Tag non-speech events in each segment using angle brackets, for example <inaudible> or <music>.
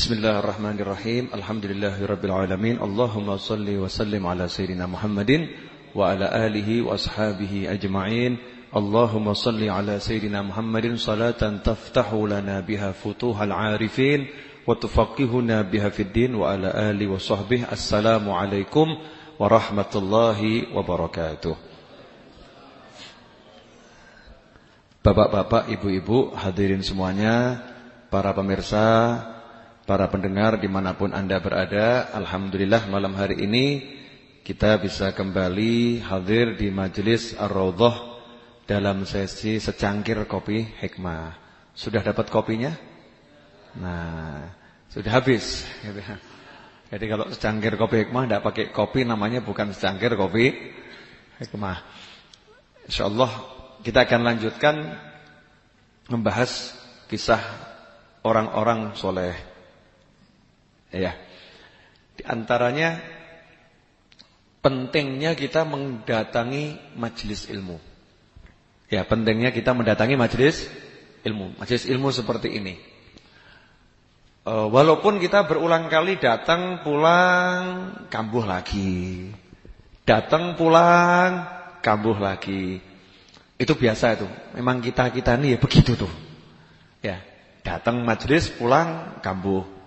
Bismillahirrahmanirrahim. Alhamdulillahirabbil alamin. Allahumma shalli wa sallim ala sayyidina Muhammadin wa ala alihi wa ashabihi ajma'in. Allahumma salli ala sayyidina Muhammadin salatan taftahu lana biha futuhal arifin wa tufaqihuna biha fid din wa ala alihi wa sahbihi. Assalamu alaikum warahmatullahi wabarakatuh. Bapak-bapak, ibu-ibu, hadirin semuanya, para pemirsa, para pendengar di mana pun anda berada Alhamdulillah malam hari ini Kita bisa kembali hadir di majelis Ar-Rawdoh Dalam sesi secangkir kopi hikmah. Sudah dapat kopinya? Nah, sudah habis. Jadi kalau secangkir kopi hikmah Tidak pakai kopi namanya bukan secangkir kopi hikmah. InsyaAllah kita akan lanjutkan Membahas kisah orang-orang soleh Ya. Di antaranya pentingnya kita mendatangi majelis ilmu. Ya, pentingnya kita mendatangi majelis ilmu. Majelis ilmu seperti ini. E, walaupun kita berulang kali datang pulang kambuh lagi. Datang pulang kambuh lagi. Itu biasa itu. Memang kita-kita ini ya begitu tuh. Ya, datang majelis pulang kambuh.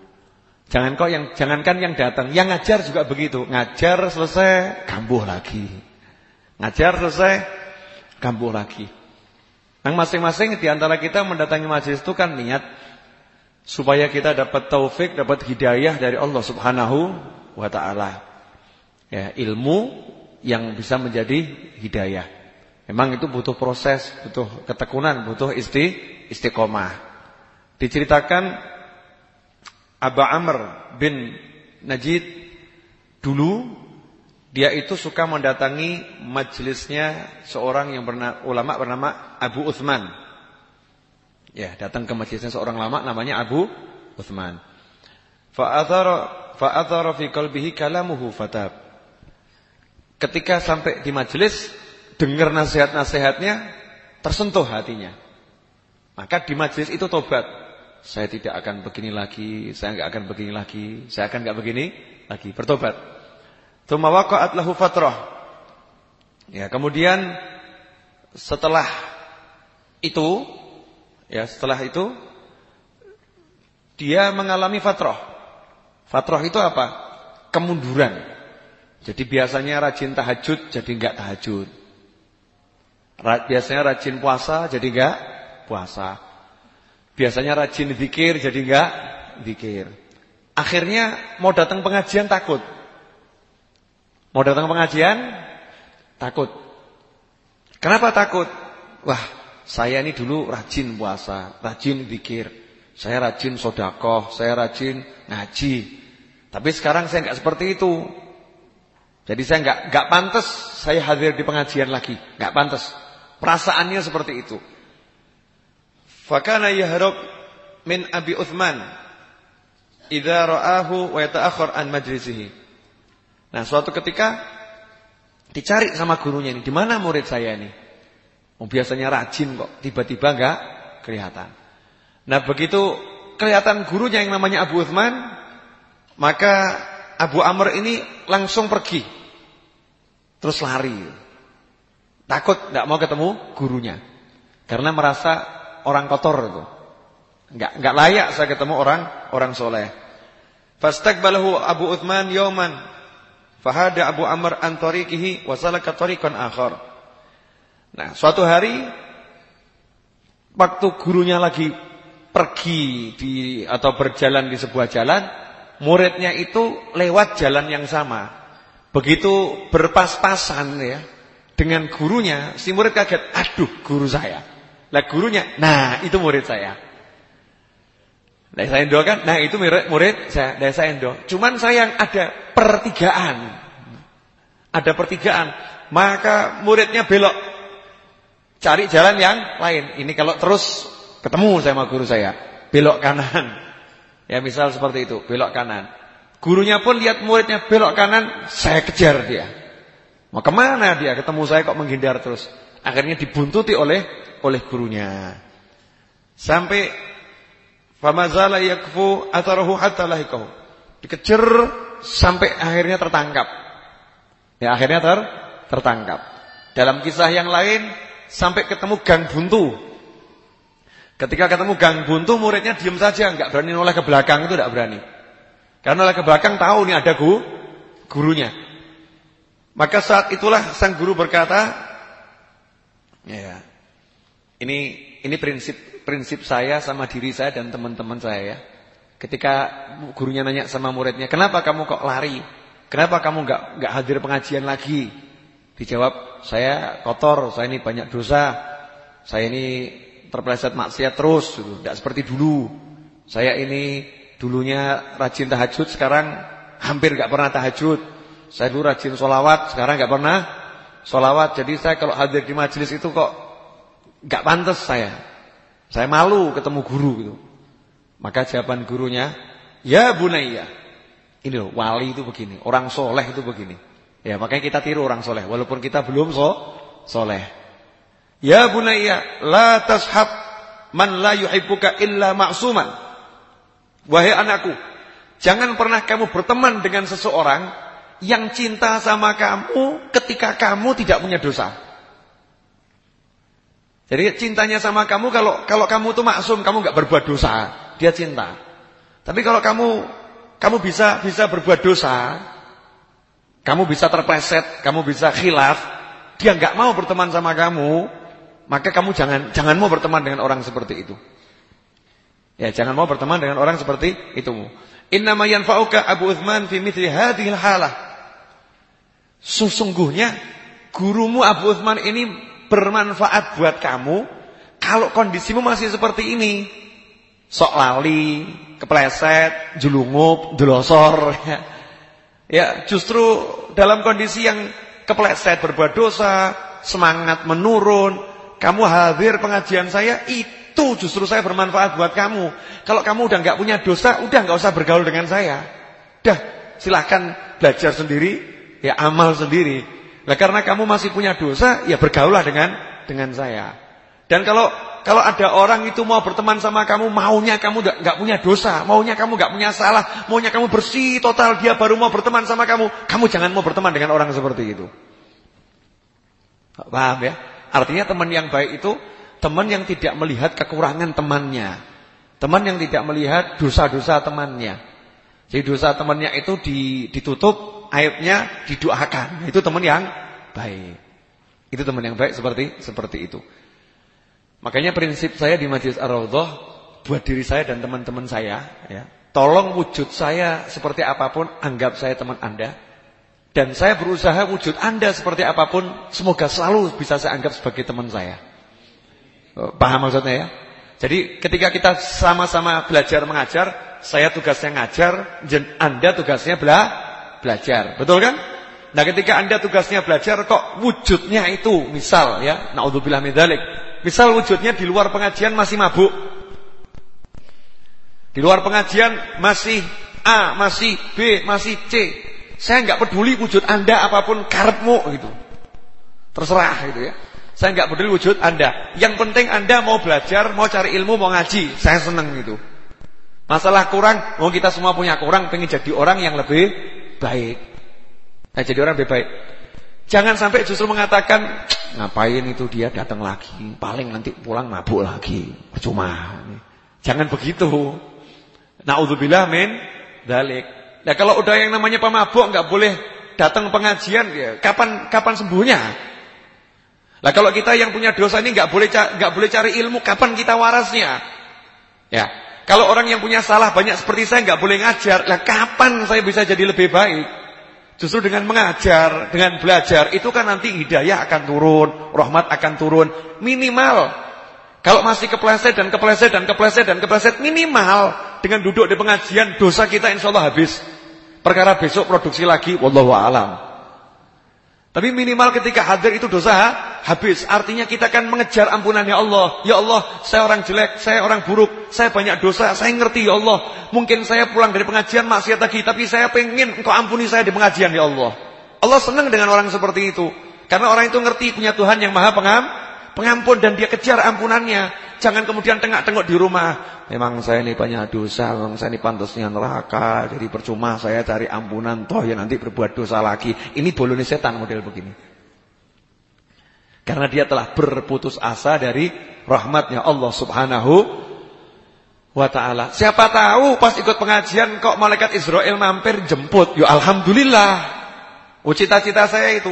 Jangan kok yang jangankan yang datang, yang ngajar juga begitu. Ngajar selesai, kambuh lagi. Ngajar selesai, kambuh lagi. Yang masing-masing di antara kita mendatangi majelis itu kan niat supaya kita dapat taufik, dapat hidayah dari Allah Subhanahu wa taala. Ya, ilmu yang bisa menjadi hidayah. Memang itu butuh proses, butuh ketekunan, butuh isti istiqomah. Diceritakan Aba Amr bin Najid dulu dia itu suka mendatangi majelisnya seorang yang bernama, ulama bernama Abu Uthman. Ya, datang ke majelisnya seorang lama namanya Abu Uthman. Fa'athara fa'athara fi qalbihi kalamuhu fatab. Ketika sampai di majelis dengar nasihat-nasihatnya tersentuh hatinya. Maka di majelis itu tobat saya tidak akan begini lagi, saya enggak akan begini lagi, saya akan enggak begini lagi, bertobat. Tsumma waqa'at lahu fatrah. Ya, kemudian setelah itu ya, setelah itu dia mengalami fatrah. Fatrah itu apa? Kemunduran. Jadi biasanya rajin tahajud jadi enggak tahajud. Biasanya rajin puasa jadi enggak puasa. Biasanya rajin zikir jadi enggak zikir. Akhirnya mau datang pengajian takut. Mau datang pengajian takut. Kenapa takut? Wah, saya ini dulu rajin puasa, rajin zikir. Saya rajin sodakoh, saya rajin ngaji. Tapi sekarang saya enggak seperti itu. Jadi saya enggak enggak pantas saya hadir di pengajian lagi, enggak pantas. Perasaannya seperti itu. Fakana yahrab min Abi Uthman idza ra'ahu wa yata'akhkhar an majlisihi. Nah, suatu ketika dicari sama gurunya ini, di mana murid saya ini? Oh, biasanya rajin kok, tiba-tiba enggak kelihatan. Nah, begitu kelihatan gurunya yang namanya Abu Uthman, maka Abu Amr ini langsung pergi. Terus lari. Takut enggak mau ketemu gurunya. Karena merasa orang kotor itu. Enggak enggak layak saya ketemu orang orang soleh. Fastaqbalahu Abu Uthman yawman. Fahada Abu Amr an tariqihi wa salaka tariqan akhar. Nah, suatu hari waktu gurunya lagi pergi di atau berjalan di sebuah jalan, muridnya itu lewat jalan yang sama. Begitu berpas-pasan ya dengan gurunya, si murid kaget, "Aduh, guru saya." Lah gurunya, nah itu murid saya. Nah saya Endo kan, nah itu murid, murid saya, dari saya Endo. Cuman sayang ada pertigaan. Ada pertigaan. Maka muridnya belok. Cari jalan yang lain. Ini kalau terus ketemu sama guru saya. Belok kanan. Ya misal seperti itu, belok kanan. Gurunya pun lihat muridnya belok kanan, saya kejar dia. Mau ke mana dia? Ketemu saya kok menghindar terus. Akhirnya dibuntuti oleh oleh gurunya. Sampai Famazala yakfu atharuhu hatta lahikahu. Dikejar sampai akhirnya tertangkap. Ya akhirnya ter tertangkap. Dalam kisah yang lain sampai ketemu gang buntu. Ketika ketemu gang buntu muridnya diam saja, enggak berani noleh ke belakang itu enggak berani. Karena noleh ke belakang tahu nih ada gu, gurunya. Maka saat itulah sang guru berkata, ya, ini ini prinsip prinsip saya sama diri saya dan teman-teman saya ya. Ketika gurunya nanya sama muridnya, "Kenapa kamu kok lari? Kenapa kamu enggak enggak hadir pengajian lagi?" Dijawab, "Saya kotor, saya ini banyak dosa. Saya ini terpeleset maksiat terus gitu. Enggak seperti dulu. Saya ini dulunya rajin tahajud, sekarang hampir enggak pernah tahajud. Saya dulu rajin solawat, sekarang enggak pernah solawat. Jadi saya kalau hadir di majelis itu kok enggak pantas saya. Saya malu ketemu guru gitu. Maka jawaban gurunya, "Ya bunayya." Ini loh, wali itu begini, orang soleh itu begini. Ya, makanya kita tiru orang soleh walaupun kita belum so soleh. Ya bunayya, la tashab man la yuhibbuka illa ma'suman. Wahai anakku, jangan pernah kamu berteman dengan seseorang yang cinta sama kamu ketika kamu tidak punya dosa. Jadi cintanya sama kamu kalau kalau kamu tuh maksum, kamu nggak berbuat dosa, dia cinta. Tapi kalau kamu kamu bisa bisa berbuat dosa, kamu bisa terpleset, kamu bisa khilaf, dia nggak mau berteman sama kamu, maka kamu jangan jangan mau berteman dengan orang seperti itu. Ya, jangan mau berteman dengan orang seperti itu. Innama yanfa'uka Abu Uthman fi mithli hadhil halah. Sesungguhnya gurumu Abu Uthman ini bermanfaat buat kamu kalau kondisimu masih seperti ini. Sok lali, kepleset, julungup, jelosor ya. <laughs> ya, justru dalam kondisi yang kepleset berbuat dosa, semangat menurun, kamu hadir pengajian saya itu justru saya bermanfaat buat kamu. Kalau kamu udah nggak punya dosa, udah nggak usah bergaul dengan saya. Dah, silahkan belajar sendiri, ya amal sendiri. Nah karena kamu masih punya dosa, ya bergaulah dengan dengan saya. Dan kalau kalau ada orang itu mau berteman sama kamu, maunya kamu nggak punya dosa, maunya kamu nggak punya salah, maunya kamu bersih total, dia baru mau berteman sama kamu, kamu jangan mau berteman dengan orang seperti itu. Paham ya? Artinya teman yang baik itu teman yang tidak melihat kekurangan temannya. Teman yang tidak melihat dosa-dosa temannya. Jadi dosa temannya itu ditutup aibnya didoakan. Itu teman yang baik. Itu teman yang baik seperti seperti itu. Makanya prinsip saya di Majlis Ar-Raudhah buat diri saya dan teman-teman saya ya. Tolong wujud saya seperti apa pun anggap saya teman Anda. Dan saya berusaha wujud Anda seperti apa pun semoga selalu bisa saya anggap sebagai teman saya. Oh, paham maksudnya ya? Jadi ketika kita sama-sama belajar mengajar, saya tugasnya ngajar, Anda tugasnya bela belajar. Betul kan? Nah, ketika Anda tugasnya belajar kok wujudnya itu misal ya, naudzubillah min dzalik. Misal wujudnya di luar pengajian masih mabuk. Di luar pengajian masih A, masih B, masih C. Saya nggak peduli wujud Anda apa pun karepmu gitu. Terserah gitu ya. Saya nggak peduli wujud Anda. Yang penting Anda mau belajar, mau cari ilmu, mau ngaji. Saya senang gitu. Masalah kurang, mau kita semua punya kurang, pengen jadi orang yang lebih baik. Nah, jadi orang lebih baik. Jangan sampai justru mengatakan ngapain itu dia datang lagi, paling nanti pulang mabuk lagi, percuma. Jangan begitu. Nauzubillah min dalik. Nah, kalau udah yang namanya pemabuk nggak boleh datang pengajian, ya kapan kapan sembuhnya? Lah kalau kita yang punya dosa ini nggak boleh nggak boleh cari ilmu, kapan kita warasnya? Ya, kalau orang yang punya salah banyak seperti saya nggak boleh ngajar, lah kapan saya bisa jadi lebih baik? Justru dengan mengajar, dengan belajar itu kan nanti hidayah akan turun, rahmat akan turun minimal. Kalau masih kepleset dan kepleset dan kepleset dan kepleset minimal dengan duduk di pengajian dosa kita insya Allah habis. Perkara besok produksi lagi, wallahu alam. Tapi minimal ketika hadir itu dosa habis. Artinya kita akan mengejar ampunannya Allah. Ya Allah, saya orang jelek, saya orang buruk, saya banyak dosa, saya ngerti ya Allah. Mungkin saya pulang dari pengajian maksiat lagi, tapi saya pengen engkau ampuni saya di pengajian ya Allah. Allah senang dengan orang seperti itu. Karena orang itu ngerti punya Tuhan yang maha pengam, pengampun dan dia kejar ampunannya. Jangan kemudian tengok-tengok di rumah. Memang saya ini banyak dosa, memang saya ini pantasnya neraka. Jadi percuma saya cari ampunan, toh ya nanti berbuat dosa lagi. Ini bolone setan model begini. Karena dia telah berputus asa dari rahmatnya Allah subhanahu wa ta'ala. Siapa tahu pas ikut pengajian kok malaikat Israel mampir jemput. Ya Alhamdulillah. Cita-cita saya itu.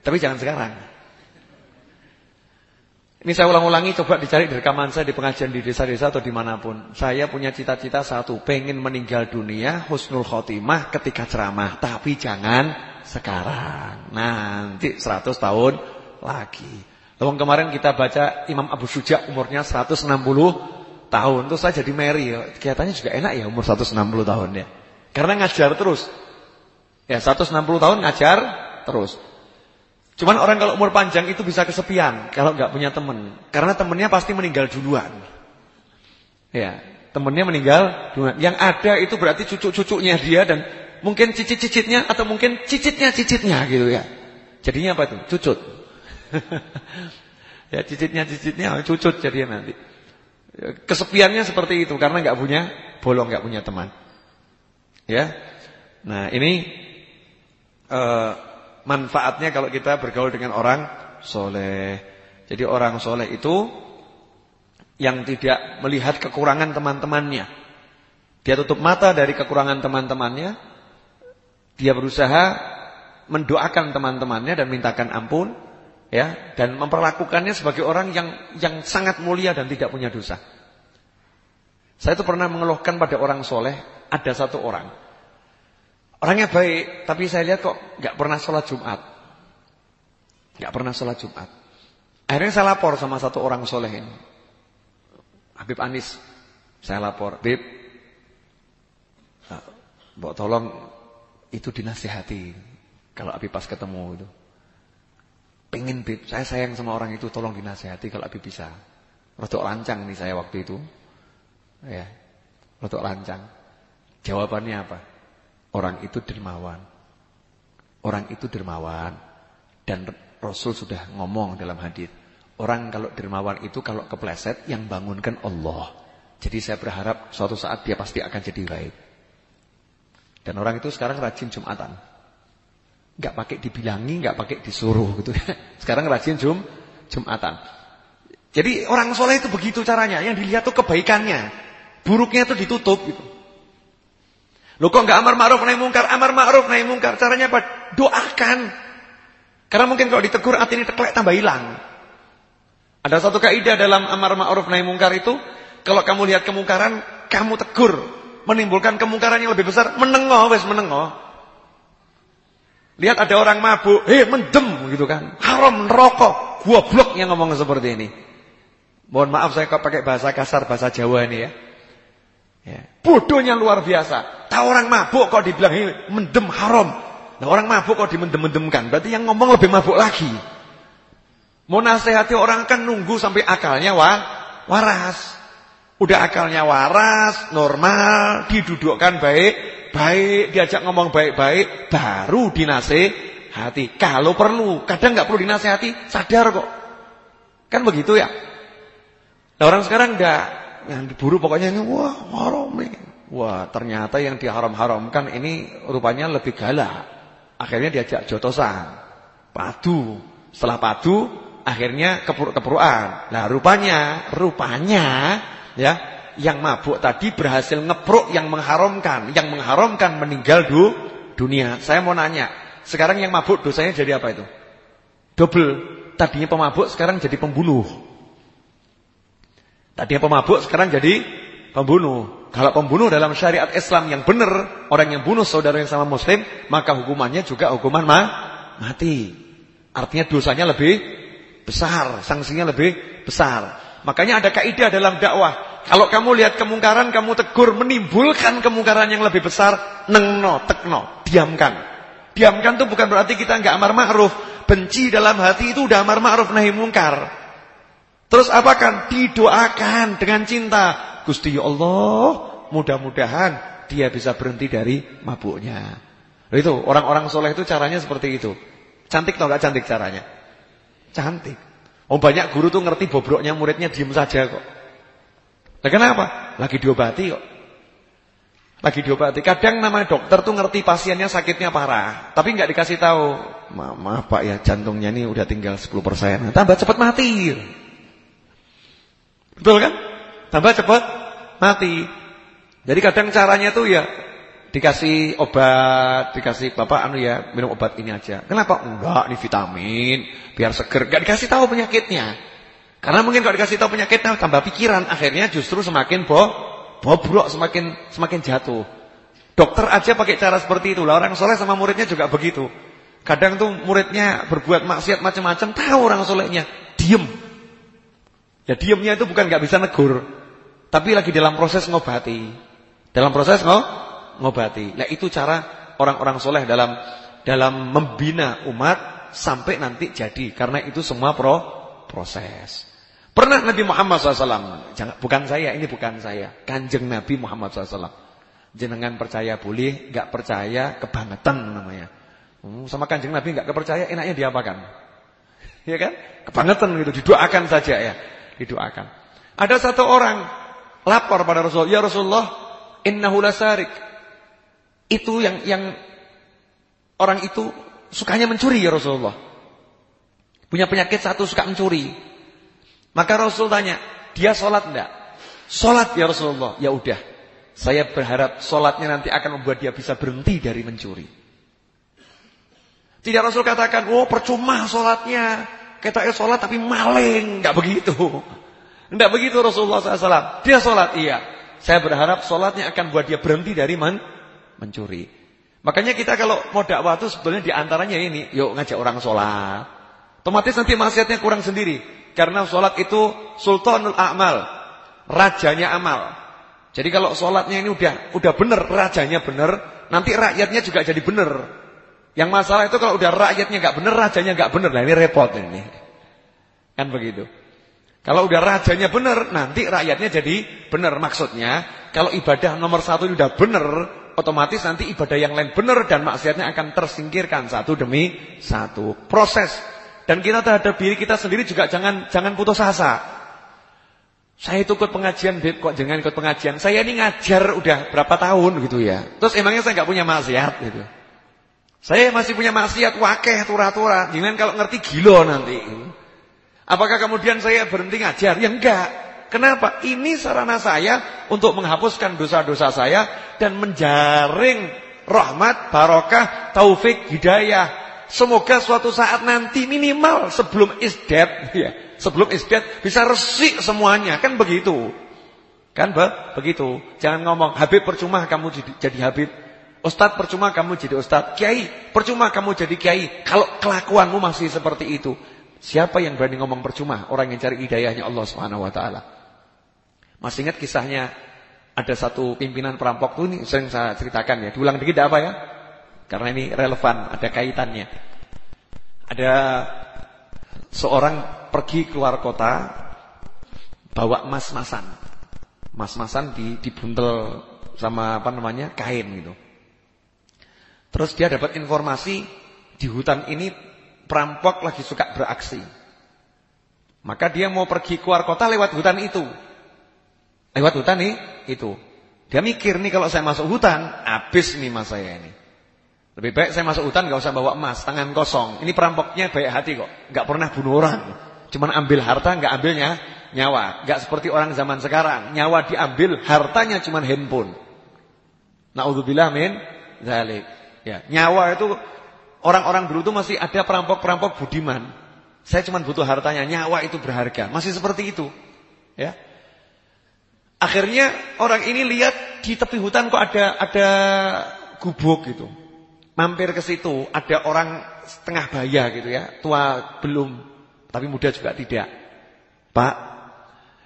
Tapi jangan sekarang. Ini saya ulang-ulangi coba dicari di rekaman saya di pengajian di desa-desa atau di mana pun. Saya punya cita-cita satu, pengen meninggal dunia husnul khotimah ketika ceramah. Tapi jangan sekarang. Nanti 100 tahun lagi. Lalu kemarin kita baca Imam Abu Suja umurnya 160 tahun. Terus saya jadi Mary. Kelihatannya juga enak ya umur 160 tahun ya. Karena ngajar terus. Ya 160 tahun ngajar terus. Cuman orang kalau umur panjang itu bisa kesepian kalau nggak punya teman, karena temennya pasti meninggal duluan. Ya, temennya meninggal duluan. Yang ada itu berarti cucu-cucunya dia dan mungkin cicit-cicitnya atau mungkin cicitnya cicitnya gitu ya. Jadinya apa itu? Cucut. <laughs> ya cicitnya cicitnya cucut jadinya nanti. Kesepiannya seperti itu karena nggak punya bolong, nggak punya teman. Ya. Nah, ini uh, manfaatnya kalau kita bergaul dengan orang soleh. Jadi orang soleh itu yang tidak melihat kekurangan teman-temannya. Dia tutup mata dari kekurangan teman-temannya. Dia berusaha mendoakan teman-temannya dan mintakan ampun, ya, dan memperlakukannya sebagai orang yang yang sangat mulia dan tidak punya dosa. Saya itu pernah mengeluhkan pada orang soleh, ada satu orang Orangnya baik, tapi saya lihat kok nggak pernah sholat Jumat. nggak pernah sholat Jumat. Akhirnya saya lapor sama satu orang soleh ini. Habib Anis. Saya lapor, Habib. Mbok tolong itu dinasihati. Kalau Habib pas ketemu itu. Pengen Habib, saya sayang sama orang itu tolong dinasihati kalau Habib bisa. Rotok lancang nih saya waktu itu. Ya. Rotok lancang. Jawabannya apa? Orang itu dermawan. Orang itu dermawan. Dan Rasul sudah ngomong dalam hadis. Orang kalau dermawan itu kalau kepleset yang bangunkan Allah. Jadi saya berharap suatu saat dia pasti akan jadi baik. Dan orang itu sekarang rajin Jumatan. Gak pakai dibilangi, gak pakai disuruh gitu. <laughs> Sekarang rajin Jum Jumatan. Jadi orang soleh itu begitu caranya. Yang dilihat tuh kebaikannya. Buruknya itu ditutup gitu. Lu kok enggak amar ma'ruf nahi mungkar? Amar ma'ruf nahi mungkar. Caranya apa? Doakan. Karena mungkin kalau ditegur hati ini teklek tambah hilang. Ada satu kaidah dalam amar ma'ruf nahi mungkar itu, kalau kamu lihat kemungkaran, kamu tegur, menimbulkan kemungkaran yang lebih besar, menengok wes menengok. Lihat ada orang mabuk, "Hei, mendem," gitu kan. Haram neraka. Goblok yang ngomong seperti ini. Mohon maaf saya kok pakai bahasa kasar, bahasa Jawa ini ya. Ya. Bodohnya luar biasa. Tahu orang mabuk kok dibilang ini mendem haram. Nah orang mabuk kok dimendem-mendemkan. Berarti yang ngomong lebih mabuk lagi. Mau nasihati orang kan nunggu sampai akalnya wah, waras. Udah akalnya waras, normal, didudukkan baik, baik, diajak ngomong baik-baik, baru dinasehati. Kalau perlu, kadang nggak perlu dinasehati, sadar kok. Kan begitu ya. Nah orang sekarang enggak yang diburu pokoknya ini wah haram nih. Wah, ternyata yang diharam-haramkan ini rupanya lebih galak. Akhirnya diajak jotosan. Padu. Setelah padu, akhirnya kepuruk-kepurukan. Nah, rupanya, rupanya ya, yang mabuk tadi berhasil ngepruk yang mengharamkan. Yang mengharamkan meninggal du, dunia. Saya mau nanya, sekarang yang mabuk dosanya jadi apa itu? Double. Tadinya pemabuk, sekarang jadi pembunuh. Tadinya pemabuk sekarang jadi pembunuh. Kalau pembunuh dalam syariat Islam yang benar, orang yang bunuh saudara yang sama muslim, maka hukumannya juga hukuman ma mati. Artinya dosanya lebih besar, sanksinya lebih besar. Makanya ada kaidah dalam dakwah. Kalau kamu lihat kemungkaran, kamu tegur, menimbulkan kemungkaran yang lebih besar, nengno, tekno, diamkan. Diamkan itu bukan berarti kita nggak amar ma'ruf. Benci dalam hati itu udah amar ma'ruf nahi mungkar. Terus apakan? Didoakan dengan cinta. Gusti ya Allah, mudah-mudahan dia bisa berhenti dari mabuknya. Itu orang-orang soleh itu caranya seperti itu. Cantik atau enggak cantik caranya? Cantik. Oh banyak guru tuh ngerti bobroknya muridnya diem saja kok. Nah kenapa? Lagi diobati kok. Lagi diobati. Kadang namanya dokter tuh ngerti pasiennya sakitnya parah, tapi nggak dikasih tahu. Ma maaf Pak ya, jantungnya ini udah tinggal 10%. Nah, tambah cepat mati. Betul kan? Tambah cepat mati. Jadi kadang caranya tuh ya dikasih obat, dikasih bapak anu ya minum obat ini aja. Kenapa? Enggak, ini vitamin, biar seger. Enggak dikasih tahu penyakitnya. Karena mungkin kalau dikasih tahu penyakitnya tambah pikiran, akhirnya justru semakin bo bobrok, semakin semakin jatuh. Dokter aja pakai cara seperti itu. Lah orang soleh sama muridnya juga begitu. Kadang tuh muridnya berbuat maksiat macam-macam, tahu orang solehnya, diem. Ya diemnya itu bukan nggak bisa negur, tapi lagi dalam proses ngobati. Dalam proses ngo, ngobati. Nah itu cara orang-orang soleh dalam dalam membina umat sampai nanti jadi. Karena itu semua pro, proses. Pernah Nabi Muhammad SAW, jangan, bukan saya, ini bukan saya. Kanjeng Nabi Muhammad SAW. Jenengan percaya boleh, gak percaya kebangetan namanya. Hmm, sama kanjeng Nabi gak kepercaya, enaknya diapakan? <laughs> Ya kan? Kebangetan gitu, didoakan saja ya. Didoakan. Ada satu orang lapor pada Rasulullah, ya Rasulullah, innahu lasarik. Itu yang yang orang itu sukanya mencuri ya Rasulullah. Punya penyakit satu suka mencuri. Maka Rasul tanya, dia sholat enggak? Sholat ya Rasulullah. Ya udah. Saya berharap sholatnya nanti akan membuat dia bisa berhenti dari mencuri. Tidak Rasul katakan, oh percuma sholatnya. Kita sholat tapi maling. Enggak begitu. Enggak begitu Rasulullah SAW. Dia sholat, iya. Saya berharap sholatnya akan buat dia berhenti dari men mencuri. Makanya kita kalau mau dakwah itu sebetulnya di antaranya ini, yuk ngajak orang sholat. Otomatis nanti maksiatnya kurang sendiri. Karena sholat itu sultanul a'mal, rajanya amal. Jadi kalau sholatnya ini udah udah benar, rajanya benar, nanti rakyatnya juga jadi benar. Yang masalah itu kalau udah rakyatnya nggak benar, rajanya nggak benar, nah ini repot ini. Kan begitu. Kalau udah rajanya benar, nanti rakyatnya jadi benar. Maksudnya, kalau ibadah nomor satu udah benar, otomatis nanti ibadah yang lain benar dan maksiatnya akan tersingkirkan satu demi satu. Proses. Dan kita terhadap diri kita sendiri juga jangan jangan putus asa. Saya itu ikut pengajian, Beb, kok jangan ikut pengajian. Saya ini ngajar udah berapa tahun gitu ya. Terus emangnya saya nggak punya maksiat gitu. Saya masih punya maksiat wakeh tura-tura. Jangan kalau ngerti gilo nanti. Apakah kemudian saya berhenti ngajar? Ya enggak. Kenapa? Ini sarana saya untuk menghapuskan dosa-dosa saya dan menjaring rahmat, barokah, taufik, hidayah. Semoga suatu saat nanti minimal sebelum isdat, <laughs> ya, sebelum isdat bisa resik semuanya, kan begitu. Kan be begitu. Jangan ngomong Habib percuma kamu jadi Habib. Ustadz percuma kamu jadi Ustadz. Kiai percuma kamu jadi Kiai. Kalau kelakuanmu masih seperti itu. Siapa yang berani ngomong percuma? Orang yang cari hidayahnya Allah Subhanahu wa taala. Masih ingat kisahnya ada satu pimpinan perampok tuh ini sering saya ceritakan ya. Diulang dikit apa ya? Karena ini relevan, ada kaitannya. Ada seorang pergi keluar kota bawa emas-masan. Emas-masan di dibuntel sama apa namanya? kain gitu. Terus dia dapat informasi di hutan ini perampok lagi suka beraksi. Maka dia mau pergi keluar kota lewat hutan itu. Lewat hutan nih itu. Dia mikir nih kalau saya masuk hutan, habis nih mas saya ini. Lebih baik saya masuk hutan gak usah bawa emas, tangan kosong. Ini perampoknya baik hati kok, gak pernah bunuh orang. Cuman ambil harta, gak ambilnya nyawa. Gak seperti orang zaman sekarang, nyawa diambil, hartanya cuman handphone. Naudzubillah min zalik. Ya, nyawa itu Orang-orang dulu itu masih ada perampok-perampok budiman. Saya cuma butuh hartanya, nyawa itu berharga. Masih seperti itu. Ya. Akhirnya orang ini lihat di tepi hutan kok ada ada gubuk gitu. Mampir ke situ, ada orang setengah baya gitu ya, tua belum, tapi muda juga tidak. Pak,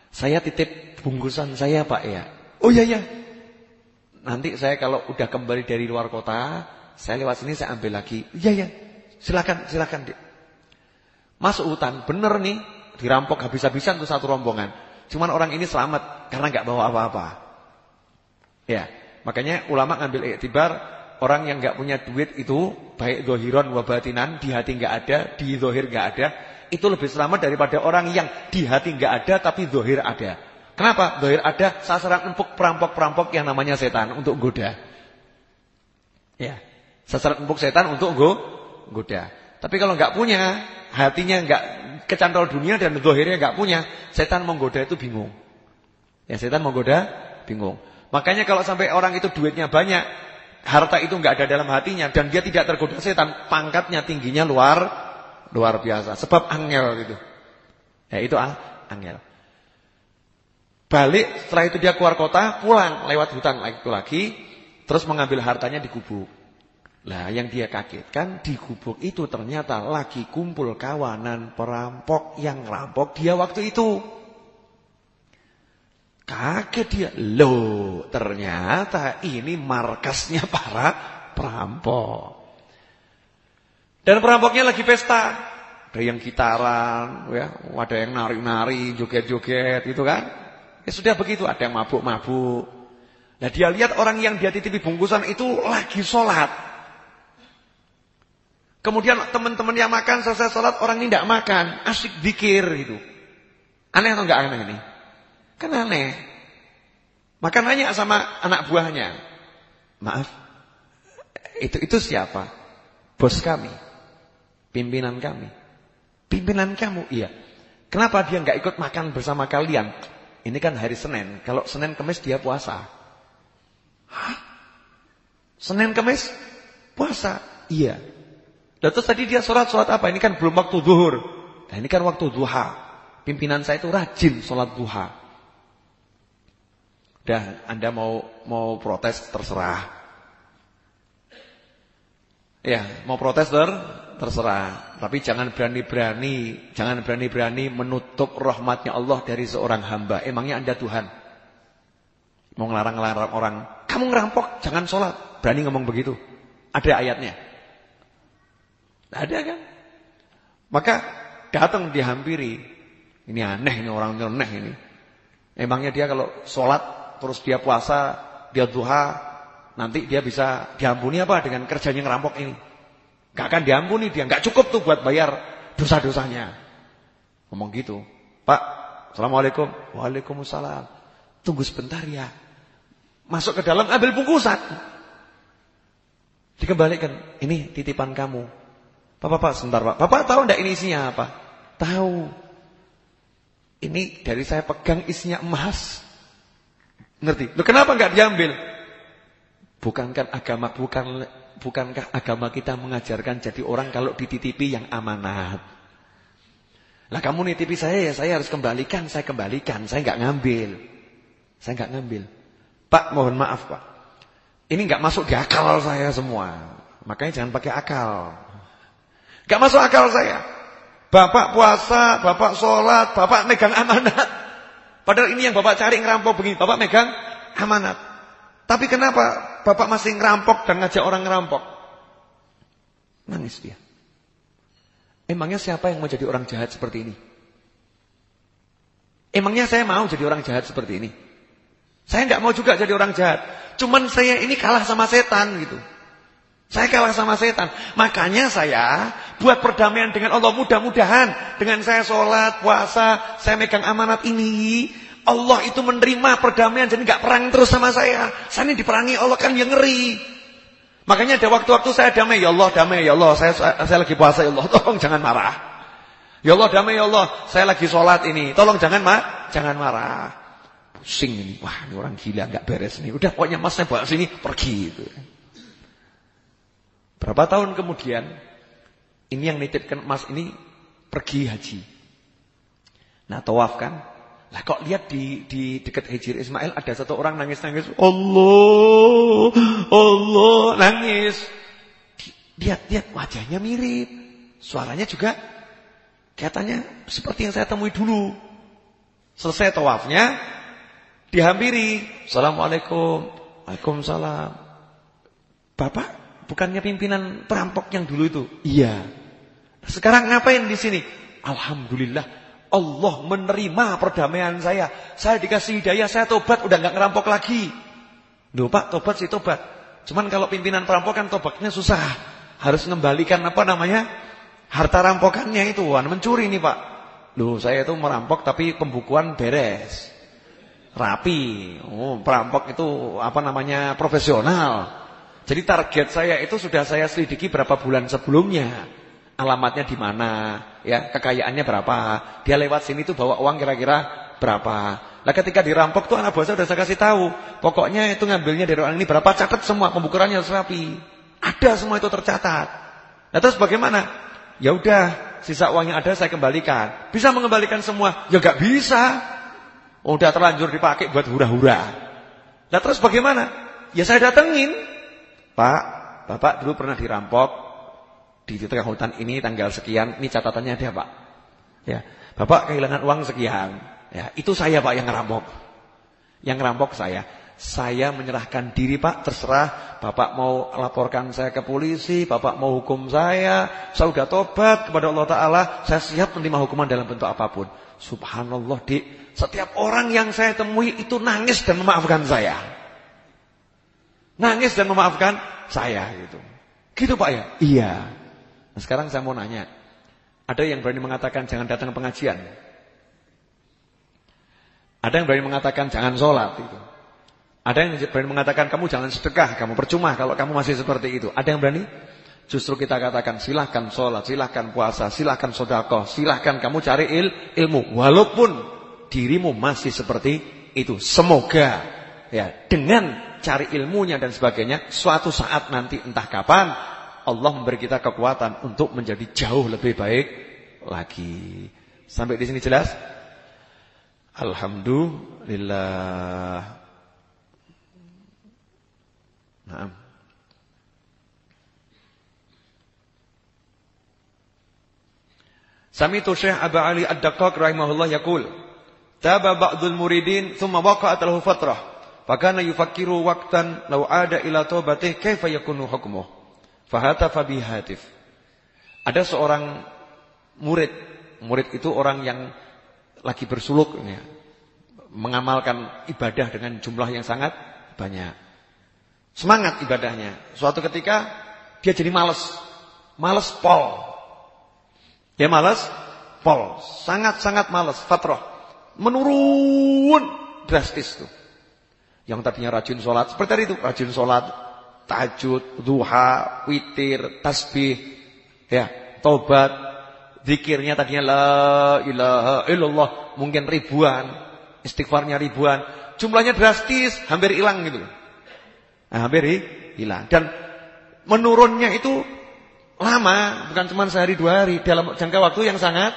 saya titip bungkusan saya Pak ya. Oh iya ya. Nanti saya kalau udah kembali dari luar kota, saya lewat sini saya ambil lagi. Iya ya. Silakan, silakan, Dik. Masuk hutan, bener nih, dirampok habis-habisan tuh satu rombongan. Cuman orang ini selamat karena nggak bawa apa-apa. Ya, makanya ulama ngambil iktibar orang yang nggak punya duit itu baik dohiron wabatinan di hati nggak ada, di dohir nggak ada, Itu lebih selamat daripada orang yang di hati nggak ada tapi dohir ada. Kenapa? Dohir ada sasaran empuk perampok-perampok yang namanya setan untuk goda. Ya, sasaran empuk setan untuk go goda. Tapi kalau nggak punya, hatinya nggak kecantol dunia dan dohirnya nggak punya, setan menggoda itu bingung. Ya, setan menggoda bingung. Makanya kalau sampai orang itu duitnya banyak, harta itu nggak ada dalam hatinya dan dia tidak tergoda setan, pangkatnya tingginya luar luar biasa. Sebab angel gitu. Ya itu angel. Balik setelah itu dia keluar kota, pulang lewat hutan lagi, lagi terus mengambil hartanya di gubuk. Lah yang dia kagetkan di gubuk itu ternyata lagi kumpul kawanan perampok yang rampok dia waktu itu. Kaget dia, loh ternyata ini markasnya para perampok. Dan perampoknya lagi pesta. Ada yang gitaran, ya, ada yang nari-nari, joget-joget, gitu kan? Ya sudah begitu, ada yang mabuk-mabuk. Nah dia lihat orang yang dia titipi bungkusan itu lagi sholat. Kemudian teman-teman yang makan selesai sholat, orang ini tidak makan, asik dikir gitu. Aneh atau enggak aneh ini? Kan aneh. Maka nanya sama anak buahnya. Maaf, itu itu siapa? Bos kami. Pimpinan kami. Pimpinan kamu, iya. Kenapa dia nggak ikut makan bersama kalian? Ini kan hari Senin. Kalau Senin Kemis dia puasa. Hah? Senin Kemis puasa? Iya. Dan terus tadi dia sholat-sholat apa? Ini kan belum waktu zuhur. Nah ini kan waktu duha. Pimpinan saya itu rajin sholat duha. Dah, Anda mau mau protes terserah. Ya, mau protes ter, terserah. Tapi jangan berani-berani, jangan berani-berani menutup rahmatnya Allah dari seorang hamba. Emangnya Anda Tuhan? Mau ngelarang-larang orang, kamu ngerampok, jangan sholat. Berani ngomong begitu. Ada ayatnya. Ada kan? Maka datang dihampiri. Ini aneh ini orang aneh ini. Emangnya dia kalau sholat terus dia puasa, dia duha, Nanti dia bisa diampuni apa dengan kerjanya ngerampok ini. Gak akan diampuni dia, gak cukup tuh buat bayar dosa-dosanya. Ngomong gitu. Pak, Assalamualaikum. Waalaikumsalam. Tunggu sebentar ya. Masuk ke dalam ambil bungkusan. Dikembalikan. Ini titipan kamu. Pak, pak, sebentar pak. Bapak tahu enggak ini isinya apa? Tahu. Ini dari saya pegang isinya emas. Ngerti? Loh, kenapa enggak diambil? Bukankah agama bukan bukankah agama kita mengajarkan jadi orang kalau dititipi yang amanat? Lah kamu nitipi saya ya saya harus kembalikan, saya kembalikan, saya nggak ngambil. Saya nggak ngambil. Pak, mohon maaf, Pak. Ini nggak masuk di akal saya semua. Makanya jangan pakai akal. Nggak masuk akal saya. Bapak puasa, Bapak sholat, Bapak megang amanat. Padahal ini yang Bapak cari ngerampok begini, Bapak megang amanat. Tapi kenapa bapak masih ngerampok dan ngajak orang ngerampok? Nangis dia. Emangnya siapa yang mau jadi orang jahat seperti ini? Emangnya saya mau jadi orang jahat seperti ini? Saya nggak mau juga jadi orang jahat. Cuman saya ini kalah sama setan gitu. Saya kalah sama setan. Makanya saya buat perdamaian dengan Allah mudah-mudahan. Dengan saya sholat, puasa, saya megang amanat ini. Allah itu menerima perdamaian jadi nggak perang terus sama saya. Saya ini diperangi Allah kan yang ngeri. Makanya ada waktu-waktu saya damai, ya Allah damai, ya Allah saya saya lagi puasa, ya Allah <laughs> tolong jangan marah. Ya Allah damai, ya Allah saya lagi sholat ini, tolong jangan ma jangan marah. Pusing ini, wah ini orang gila nggak beres ini. Udah pokoknya mas saya bawa sini pergi itu. Berapa tahun kemudian ini yang nitipkan emas ini pergi haji. Nah tawaf kan, lah kok lihat di di dekat Hijir Ismail ada satu orang nangis-nangis. Allah, Allah nangis. Lihat, lihat wajahnya mirip. Suaranya juga katanya seperti yang saya temui dulu. Selesai tawafnya dihampiri. Assalamualaikum. Waalaikumsalam. Bapak bukannya pimpinan perampok yang dulu itu? Iya. Sekarang ngapain di sini? Alhamdulillah Allah menerima perdamaian saya. Saya dikasih hidayah, saya tobat, udah nggak ngerampok lagi. Loh Pak, tobat sih tobat. Cuman kalau pimpinan perampok kan tobatnya susah. Harus mengembalikan apa namanya? Harta rampokannya itu wan mencuri nih Pak. Loh, saya itu merampok tapi pembukuan beres. Rapi. Oh, perampok itu apa namanya? profesional. Jadi target saya itu sudah saya selidiki berapa bulan sebelumnya. Alamatnya di mana, ya, kekayaannya berapa. Dia lewat sini tuh bawa uang kira-kira berapa. Nah, ketika dirampok tuh anak buah saya sudah saya kasih tahu. Pokoknya itu ngambilnya dari orang ini berapa, catat semua pembukurannya harus rapi. Ada semua itu tercatat. Nah, terus bagaimana? Ya udah, sisa uang yang ada saya kembalikan. Bisa mengembalikan semua? Ya gak bisa. Udah terlanjur dipakai buat hura-hura. Nah terus bagaimana? Ya saya datengin. Pak, Bapak dulu pernah dirampok di tengah hutan ini tanggal sekian. Ini catatannya ada, Pak. Ya, Bapak kehilangan uang sekian. Ya, itu saya, Pak, yang ngerampok. Yang ngerampok saya. Saya menyerahkan diri Pak, terserah Bapak mau laporkan saya ke polisi, Bapak mau hukum saya, saya sudah tobat kepada Allah Ta'ala, saya siap menerima hukuman dalam bentuk apa pun. Subhanallah dik, setiap orang yang saya temui itu nangis dan memaafkan saya. Nangis dan memaafkan saya gitu. Gitu Pak ya? Iya. Nah sekarang saya mau nanya, ada yang berani mengatakan jangan datang ke pengajian? Ada yang berani mengatakan jangan sholat itu. Ada yang berani mengatakan kamu jangan sedekah, kamu percuma kalau kamu masih seperti itu. Ada yang berani? Justru kita katakan silahkan sholat, silahkan puasa, silahkan sodakoh, silahkan kamu cari il, ilmu. Walaupun dirimu masih seperti itu. Semoga ya dengan cari ilmunya dan sebagainya, suatu saat nanti entah kapan Allah memberi kita kekuatan untuk menjadi jauh lebih baik lagi. Sampai di sini jelas? Alhamdulillah. Nah. Samitu Syekh Abu Ali Ad-Daqqaq rahimahullah yaqul Taba ba'dul muridin thumma waqa'at lahu fatrah fakana yufakkiru waqtan law ada ila taubatih kaifa yakunu hukmuh fahatafa bihatif Ada seorang murid murid itu orang yang lagi bersuluk ya, mengamalkan ibadah dengan jumlah yang sangat banyak Semangat ibadahnya. Suatu ketika dia jadi malas. Malas pol. Dia malas pol. Sangat-sangat malas. Fatrah. Menurun drastis tuh. Yang tadinya rajin sholat. Seperti itu. Rajin sholat. Tahajud. Duha. Witir. Tasbih. Ya. Tobat. Zikirnya tadinya la ilaha illallah. Mungkin ribuan. Istighfarnya ribuan. Jumlahnya drastis. Hampir hilang gitu. Nah, hampir hilang. Dan menurunnya itu lama, bukan cuma sehari dua hari, dalam jangka waktu yang sangat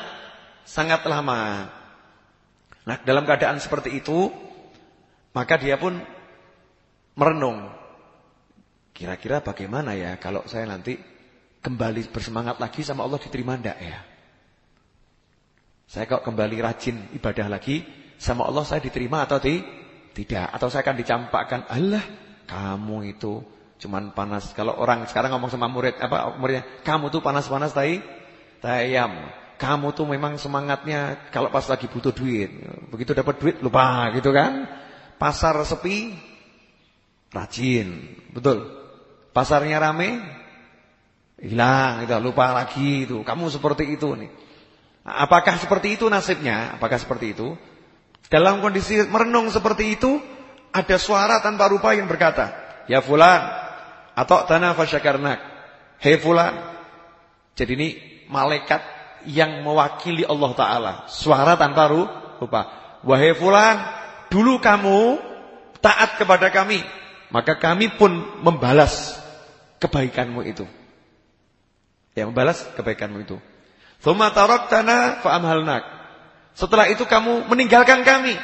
sangat lama. Nah, dalam keadaan seperti itu, maka dia pun merenung. Kira-kira bagaimana ya kalau saya nanti kembali bersemangat lagi sama Allah diterima ndak ya? Saya kok kembali rajin ibadah lagi sama Allah saya diterima atau tidak? Atau saya akan dicampakkan Allah kamu itu cuman panas. Kalau orang sekarang ngomong sama murid apa muridnya, kamu tuh panas-panas tai tayam. Kamu tuh memang semangatnya kalau pas lagi butuh duit. Begitu dapat duit lupa gitu kan. Pasar sepi rajin. Betul. Pasarnya rame hilang gitu, lupa lagi itu. Kamu seperti itu nih. Apakah seperti itu nasibnya? Apakah seperti itu? Dalam kondisi merenung seperti itu, ada suara tanpa rupa yang berkata, "Ya fulan, atau tanah fasyakarnak." Hei fulan. Jadi ini malaikat yang mewakili Allah taala, suara tanpa rupa. Wahai fulan, dulu kamu taat kepada kami, maka kami pun membalas kebaikanmu itu. Ya, membalas kebaikanmu itu. Tsumma taraktana fa amhalnak. Setelah itu kamu meninggalkan kami.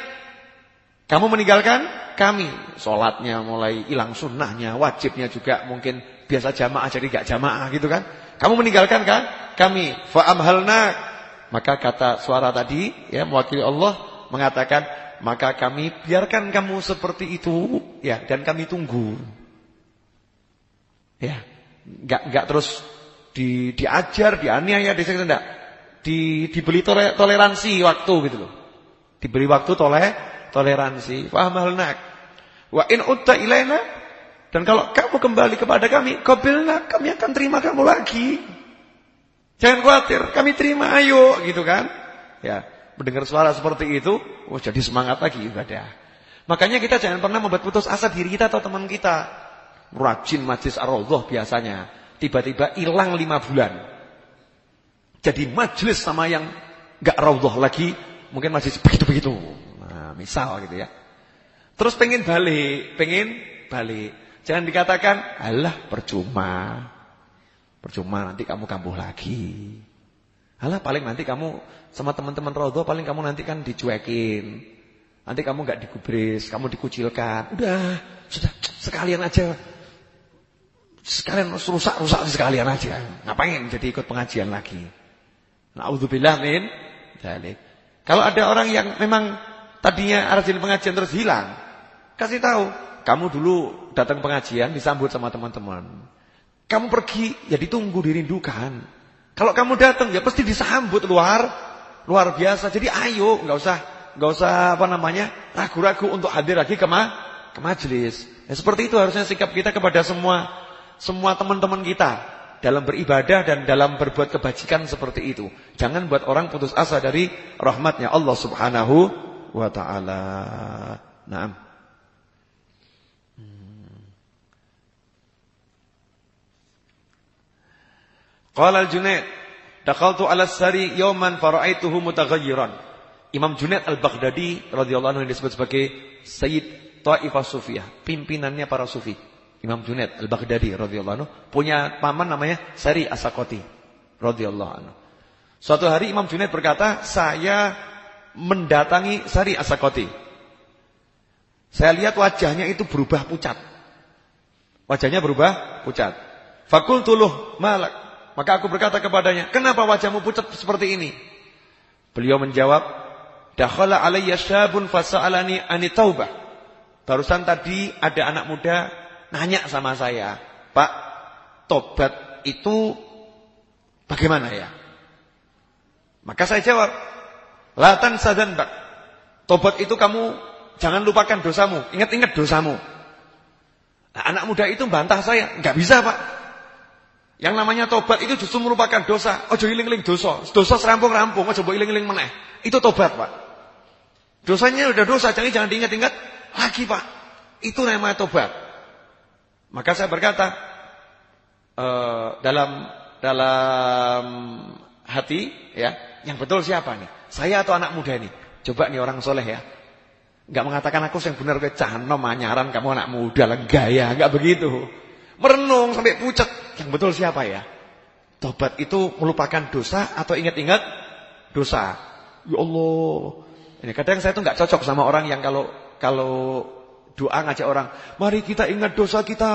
Kamu meninggalkan kami. Sholatnya mulai hilang sunnahnya, wajibnya juga mungkin biasa jamaah jadi gak jamaah gitu kan. Kamu meninggalkan kan? Kami. Fa'amhalna. Maka kata suara tadi, ya mewakili Allah mengatakan, maka kami biarkan kamu seperti itu, ya dan kami tunggu. Ya, gak gak terus di, diajar, dianiaya, diseksa enggak. Di, dibeli toleransi waktu gitu loh. Diberi waktu tole toleransi. Fahamalnak. Wa in utta ilaina dan kalau kamu kembali kepada kami, qabilna, kami akan terima kamu lagi. Jangan khawatir, kami terima, ayo gitu kan. Ya, mendengar suara seperti itu, oh jadi semangat lagi ibadah. Makanya kita jangan pernah membuat putus asa diri kita atau teman kita. Rajin majlis ar-raudhah biasanya, tiba-tiba hilang lima bulan. Jadi majlis sama yang gak raudhah lagi, mungkin masih begitu-begitu. Nah, misal gitu ya. Terus pengen balik, pengen balik. Jangan dikatakan, alah percuma. Percuma nanti kamu kambuh lagi. Alah paling nanti kamu sama teman-teman rodo paling kamu nanti kan dicuekin. Nanti kamu nggak digubris, kamu dikucilkan. Udah, sudah sekalian aja. Sekalian rusak-rusak sekalian aja. Ngapain jadi ikut pengajian lagi? Nauzubillah min dzalik. Kalau ada orang yang memang tadinya rajin pengajian terus hilang, kasih tahu, kamu dulu datang pengajian disambut sama teman-teman. Kamu pergi, ya ditunggu, dirindukan. Kalau kamu datang, ya pasti disambut luar, luar biasa. Jadi ayo, nggak usah, nggak usah apa namanya, ragu-ragu untuk hadir lagi ke, ma ke majelis. Ya, seperti itu harusnya sikap kita kepada semua, semua teman-teman kita dalam beribadah dan dalam berbuat kebajikan seperti itu. Jangan buat orang putus asa dari rahmatnya Allah Subhanahu wa taala. Naam. Qala al-Junaid, dakhaltu ala sari yawman fara'aituhu mutaghayyiran. Imam Junaid al-Baghdadi radhiyallahu anhu disebut sebagai Sayyid Taifah Sufiyah, pimpinannya para sufi. Imam Junaid al-Baghdadi radhiyallahu anhu punya paman namanya Sari Asakoti radhiyallahu anhu. Suatu hari Imam Junaid berkata, "Saya mendatangi Sari Asakoti. Saya lihat wajahnya itu berubah pucat. Wajahnya berubah pucat. Fakultuluh malak. Maka aku berkata kepadanya, "Kenapa wajahmu pucat seperti ini?" Beliau menjawab, "Dakhala alayya syabun fasa'alani ani taubah." Barusan tadi ada anak muda nanya sama saya, "Pak, tobat itu bagaimana ya?" Maka saya jawab, "Latan sadan bak. Tobat itu kamu jangan lupakan dosamu, ingat-ingat dosamu." Nah, anak muda itu bantah saya, "Enggak bisa, Pak. Yang namanya tobat itu justru merupakan dosa. Ojo iling-iling dosa. Dosa serampung-rampung, ojo mbok iling-iling meneh. Itu tobat, Pak. Dosanya udah dosa, jangan jangan diingat-ingat lagi, Pak. Itu namanya tobat. Maka saya berkata uh, dalam dalam hati ya, yang betul siapa nih? Saya atau anak muda ini? Coba nih orang soleh ya. Enggak mengatakan aku yang benar ke canom anyaran kamu anak muda gaya, enggak begitu. Merenung sampai pucat. Yang betul siapa ya? Tobat itu melupakan dosa atau ingat-ingat dosa. Ya Allah. Ini kadang saya tuh nggak cocok sama orang yang kalau kalau doa ngajak orang, mari kita ingat dosa kita.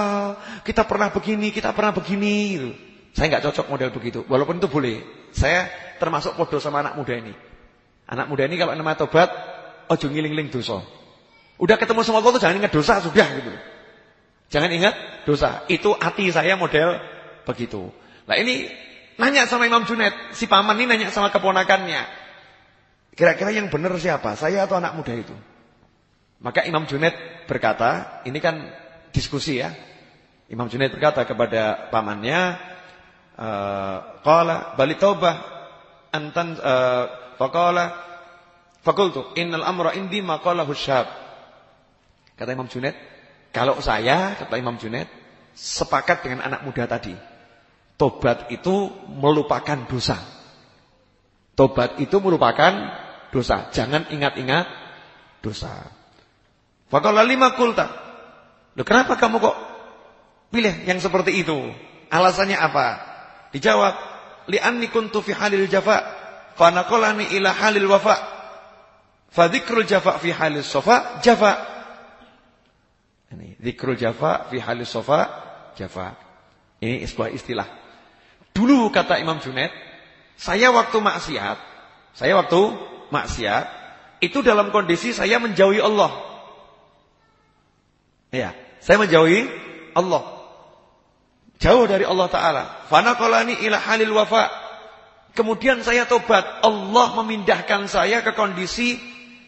Kita pernah begini, kita pernah begini gitu. Saya nggak cocok model begitu. Walaupun itu boleh. Saya termasuk podo sama anak muda ini. Anak muda ini kalau nama tobat, ojo ngiling-ling dosa. Udah ketemu sama Allah tuh jangan ingat dosa sudah gitu. Jangan ingat dosa. Itu hati saya model begitu. Nah ini nanya sama Imam Junaid. Si paman ini nanya sama keponakannya. Kira-kira yang benar siapa? Saya atau anak muda itu? Maka Imam Junaid berkata, ini kan diskusi ya. Imam Junaid berkata kepada pamannya, eh, qala bali taubah antan uh, faqala fakultu innal amra indi ma syab. Kata Imam Junaid, kalau saya, kata Imam Junaid, sepakat dengan anak muda tadi. Tobat itu melupakan dosa. Tobat itu merupakan dosa. Jangan ingat-ingat dosa. Faqala lima kulta. Loh, kenapa kamu kok pilih yang seperti itu? Alasannya apa? Dijawab, li'anni kuntu fi halil jafa, fa naqalani ila halil wafa. Fa dzikrul jafa fi halil sofa jafa. Ini zikrul jafa fi halis sofa jafa. Ini sebuah istilah. Dulu kata Imam Junaid, saya waktu maksiat, saya waktu maksiat itu dalam kondisi saya menjauhi Allah. Ya, saya menjauhi Allah. Jauh dari Allah taala. Fanaqalani ila halil wafa. Kemudian saya tobat. Allah memindahkan saya ke kondisi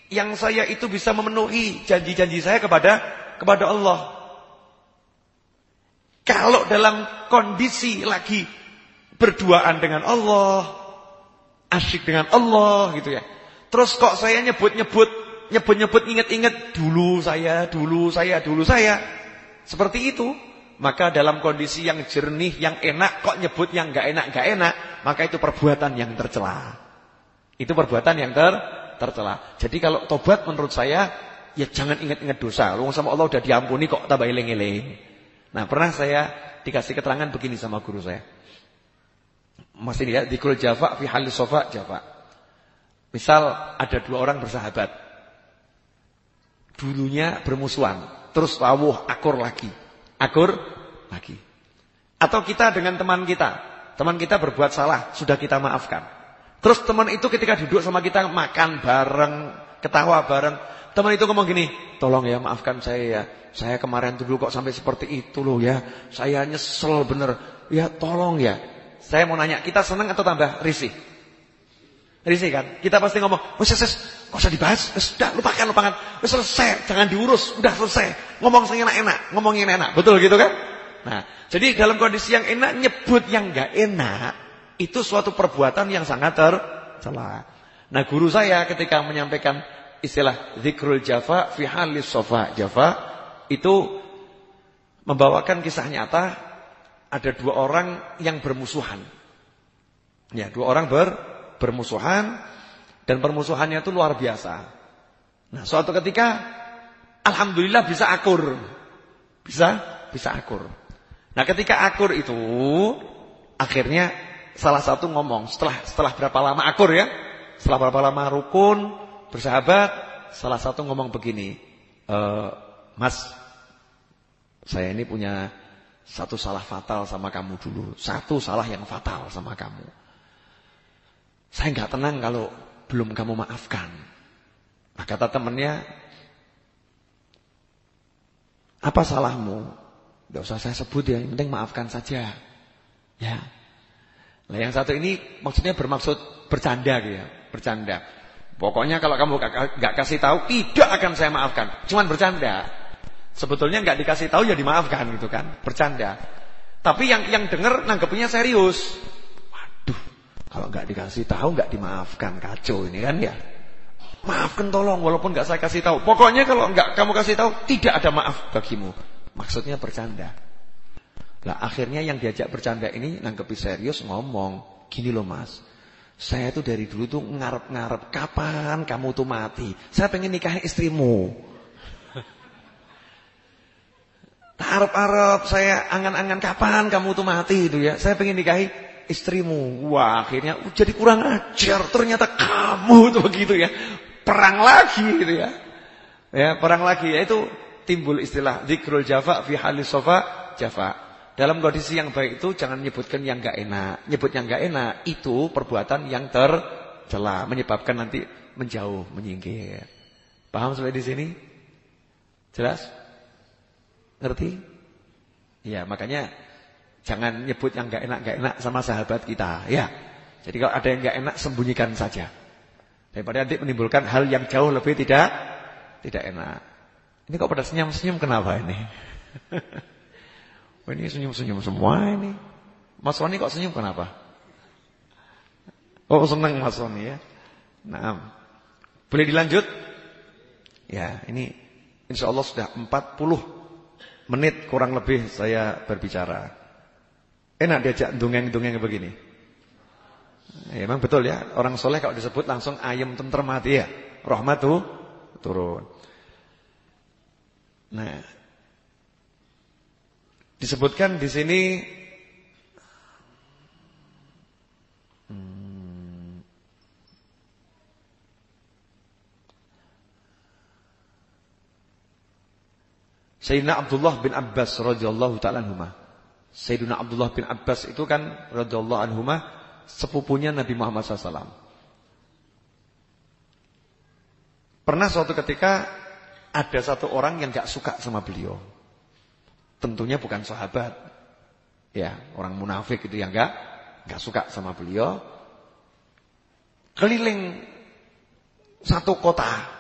yang saya itu bisa memenuhi janji-janji saya kepada kepada Allah. Kalau dalam kondisi lagi berduaan dengan Allah, asyik dengan Allah gitu ya. Terus kok saya nyebut-nyebut, nyebut-nyebut inget-inget dulu saya, dulu saya, dulu saya. Seperti itu. Maka dalam kondisi yang jernih, yang enak, kok nyebut yang gak enak, gak enak. Maka itu perbuatan yang tercela. Itu perbuatan yang ter tercela. Jadi kalau tobat menurut saya, ya jangan ingat-ingat dosa. Lu sama Allah udah diampuni kok tambah eling-eling. Nah pernah saya dikasih keterangan begini sama guru saya. Masih lihat dikul jafa fi halis sofa jafa. Misal ada dua orang bersahabat. Dulunya bermusuhan, terus rawuh akur lagi. Akur lagi. Atau kita dengan teman kita, teman kita berbuat salah, sudah kita maafkan. Terus teman itu ketika duduk sama kita makan bareng, ketawa bareng, teman itu ngomong gini, "Tolong ya maafkan saya ya. Saya kemarin dulu kok sampai seperti itu loh ya. Saya nyesel bener. Ya tolong ya." Saya mau nanya, kita senang atau tambah risih? Risih kan? Kita pasti ngomong, "Wes wes, kok usah dibahas. Sudah lupakan, lupakan. Wes selesai, jangan diurus. Udah selesai. Ngomong enak-enak, ngomongin enak." Betul gitu kan? Nah, jadi dalam kondisi yang enak nyebut yang enggak enak itu suatu perbuatan yang sangat tercela. Nah, guru saya ketika menyampaikan istilah zikrul jafa fi halis sofa jafa itu membawakan kisah nyata ada dua orang yang bermusuhan. Ya, dua orang ber bermusuhan dan permusuhannya itu luar biasa. Nah, suatu ketika alhamdulillah bisa akur. Bisa bisa akur. Nah, ketika akur itu akhirnya salah satu ngomong setelah setelah berapa lama akur ya? Setelah berapa lama rukun, bersahabat, salah satu ngomong begini, e, "Mas, saya ini punya satu salah fatal sama kamu dulu. Satu salah yang fatal sama kamu. Saya nggak tenang kalau belum kamu maafkan." Nah, kata temennya, "Apa salahmu?" Gak usah saya sebut ya, yang penting maafkan saja. Ya, Nah yang satu ini maksudnya bermaksud bercanda gitu ya, bercanda. Pokoknya kalau kamu gak, kasih tahu tidak akan saya maafkan. Cuman bercanda. Sebetulnya gak dikasih tahu ya dimaafkan gitu kan, bercanda. Tapi yang yang dengar nanggepnya serius. Waduh, kalau gak dikasih tahu gak dimaafkan, kacau ini kan ya. Maafkan tolong walaupun gak saya kasih tahu. Pokoknya kalau gak kamu kasih tahu tidak ada maaf bagimu. Maksudnya bercanda. Lah akhirnya yang diajak bercanda ini nangkepi serius ngomong, gini loh mas, saya tuh dari dulu tuh ngarep-ngarep kapan kamu tuh mati. Saya pengen nikahin istrimu. Arep-arep saya angan-angan kapan kamu tuh mati itu ya. Saya pengen nikahi istrimu. Wah, akhirnya jadi kurang ajar. Ternyata kamu tuh begitu ya. Perang lagi gitu ya. Ya, perang lagi yaitu timbul istilah zikrul jafa fi halis sofa jafa. Dalam kondisi yang baik itu jangan menyebutkan yang enggak enak. Nyebut yang enggak enak itu perbuatan yang tercela, menyebabkan nanti menjauh, menyingkir. Paham sampai di sini? Jelas? Ngerti? Ya, makanya jangan nyebut yang enggak enak enggak enak sama sahabat kita, ya. Jadi kalau ada yang enggak enak sembunyikan saja. Daripada nanti menimbulkan hal yang jauh lebih tidak tidak enak. Ini kok pada senyum-senyum kenapa ini? <laughs> Oh, ini senyum-senyum semua ini. Mas Roni kok senyum kenapa? Oh senang Mas Roni ya. Nah, boleh dilanjut? Ya, ini insya Allah sudah 40 menit kurang lebih saya berbicara. Enak diajak dongeng-dongeng begini. Ya, emang betul ya, orang soleh kalau disebut langsung ayam tentrem mati ya. Rahmatu turun. Nah, Disebutkan di sini hmm, Sayyidina Abdullah bin Abbas radhiyallahu taala anhuma. Sayyidina Abdullah bin Abbas itu kan radhiyallahu anhuma sepupunya Nabi Muhammad SAW. Pernah suatu ketika ada satu orang yang gak suka sama beliau. Tentunya bukan sahabat. Ya, orang munafik itu yang enggak enggak suka sama beliau. Keliling satu kota.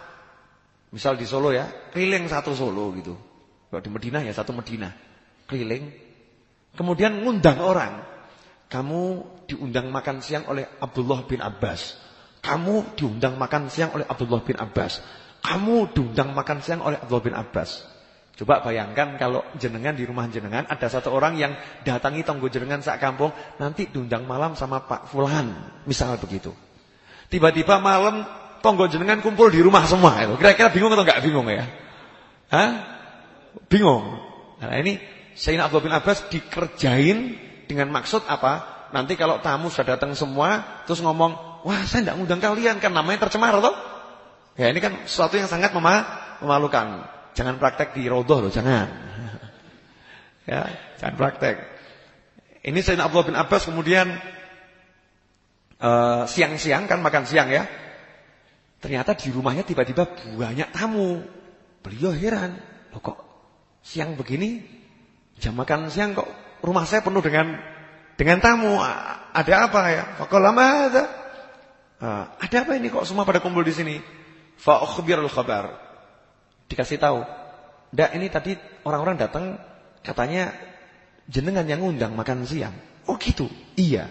Misal di Solo ya, keliling satu Solo gitu. Kalau di Medina ya satu Medina. Keliling. Kemudian ngundang orang. Kamu diundang makan siang oleh Abdullah bin Abbas. Kamu diundang makan siang oleh Abdullah bin Abbas. Kamu diundang makan siang oleh Abdullah bin Abbas. Coba bayangkan kalau jenengan di rumah jenengan ada satu orang yang datangi tonggo jenengan sak kampung, nanti diundang malam sama Pak Fulan, misal begitu. Tiba-tiba malam tonggo jenengan kumpul di rumah semua. Kira-kira bingung atau enggak bingung ya? Hah? Bingung. Nah, ini Sayyidina Abdullah bin Abbas dikerjain dengan maksud apa? Nanti kalau tamu sudah datang semua terus ngomong, "Wah, saya enggak ngundang kalian kan namanya tercemar toh?" Ya, ini kan sesuatu yang sangat memalukan. Jangan praktek di rodoh loh, jangan. <laughs> ya, jangan praktek. Ini Sayyidina Abdullah bin Abbas kemudian eh, siang-siang uh, kan makan siang ya. Ternyata di rumahnya tiba-tiba banyak tamu. Beliau heran, loh kok siang begini jam makan siang kok rumah saya penuh dengan dengan tamu. Ada apa ya? lama ada. Uh, ada apa ini kok semua pada kumpul di sini? Fa khabar. Dikasih tahu. Ndak ini tadi orang-orang datang katanya jenengan yang ngundang makan siang. Oh gitu. Iya.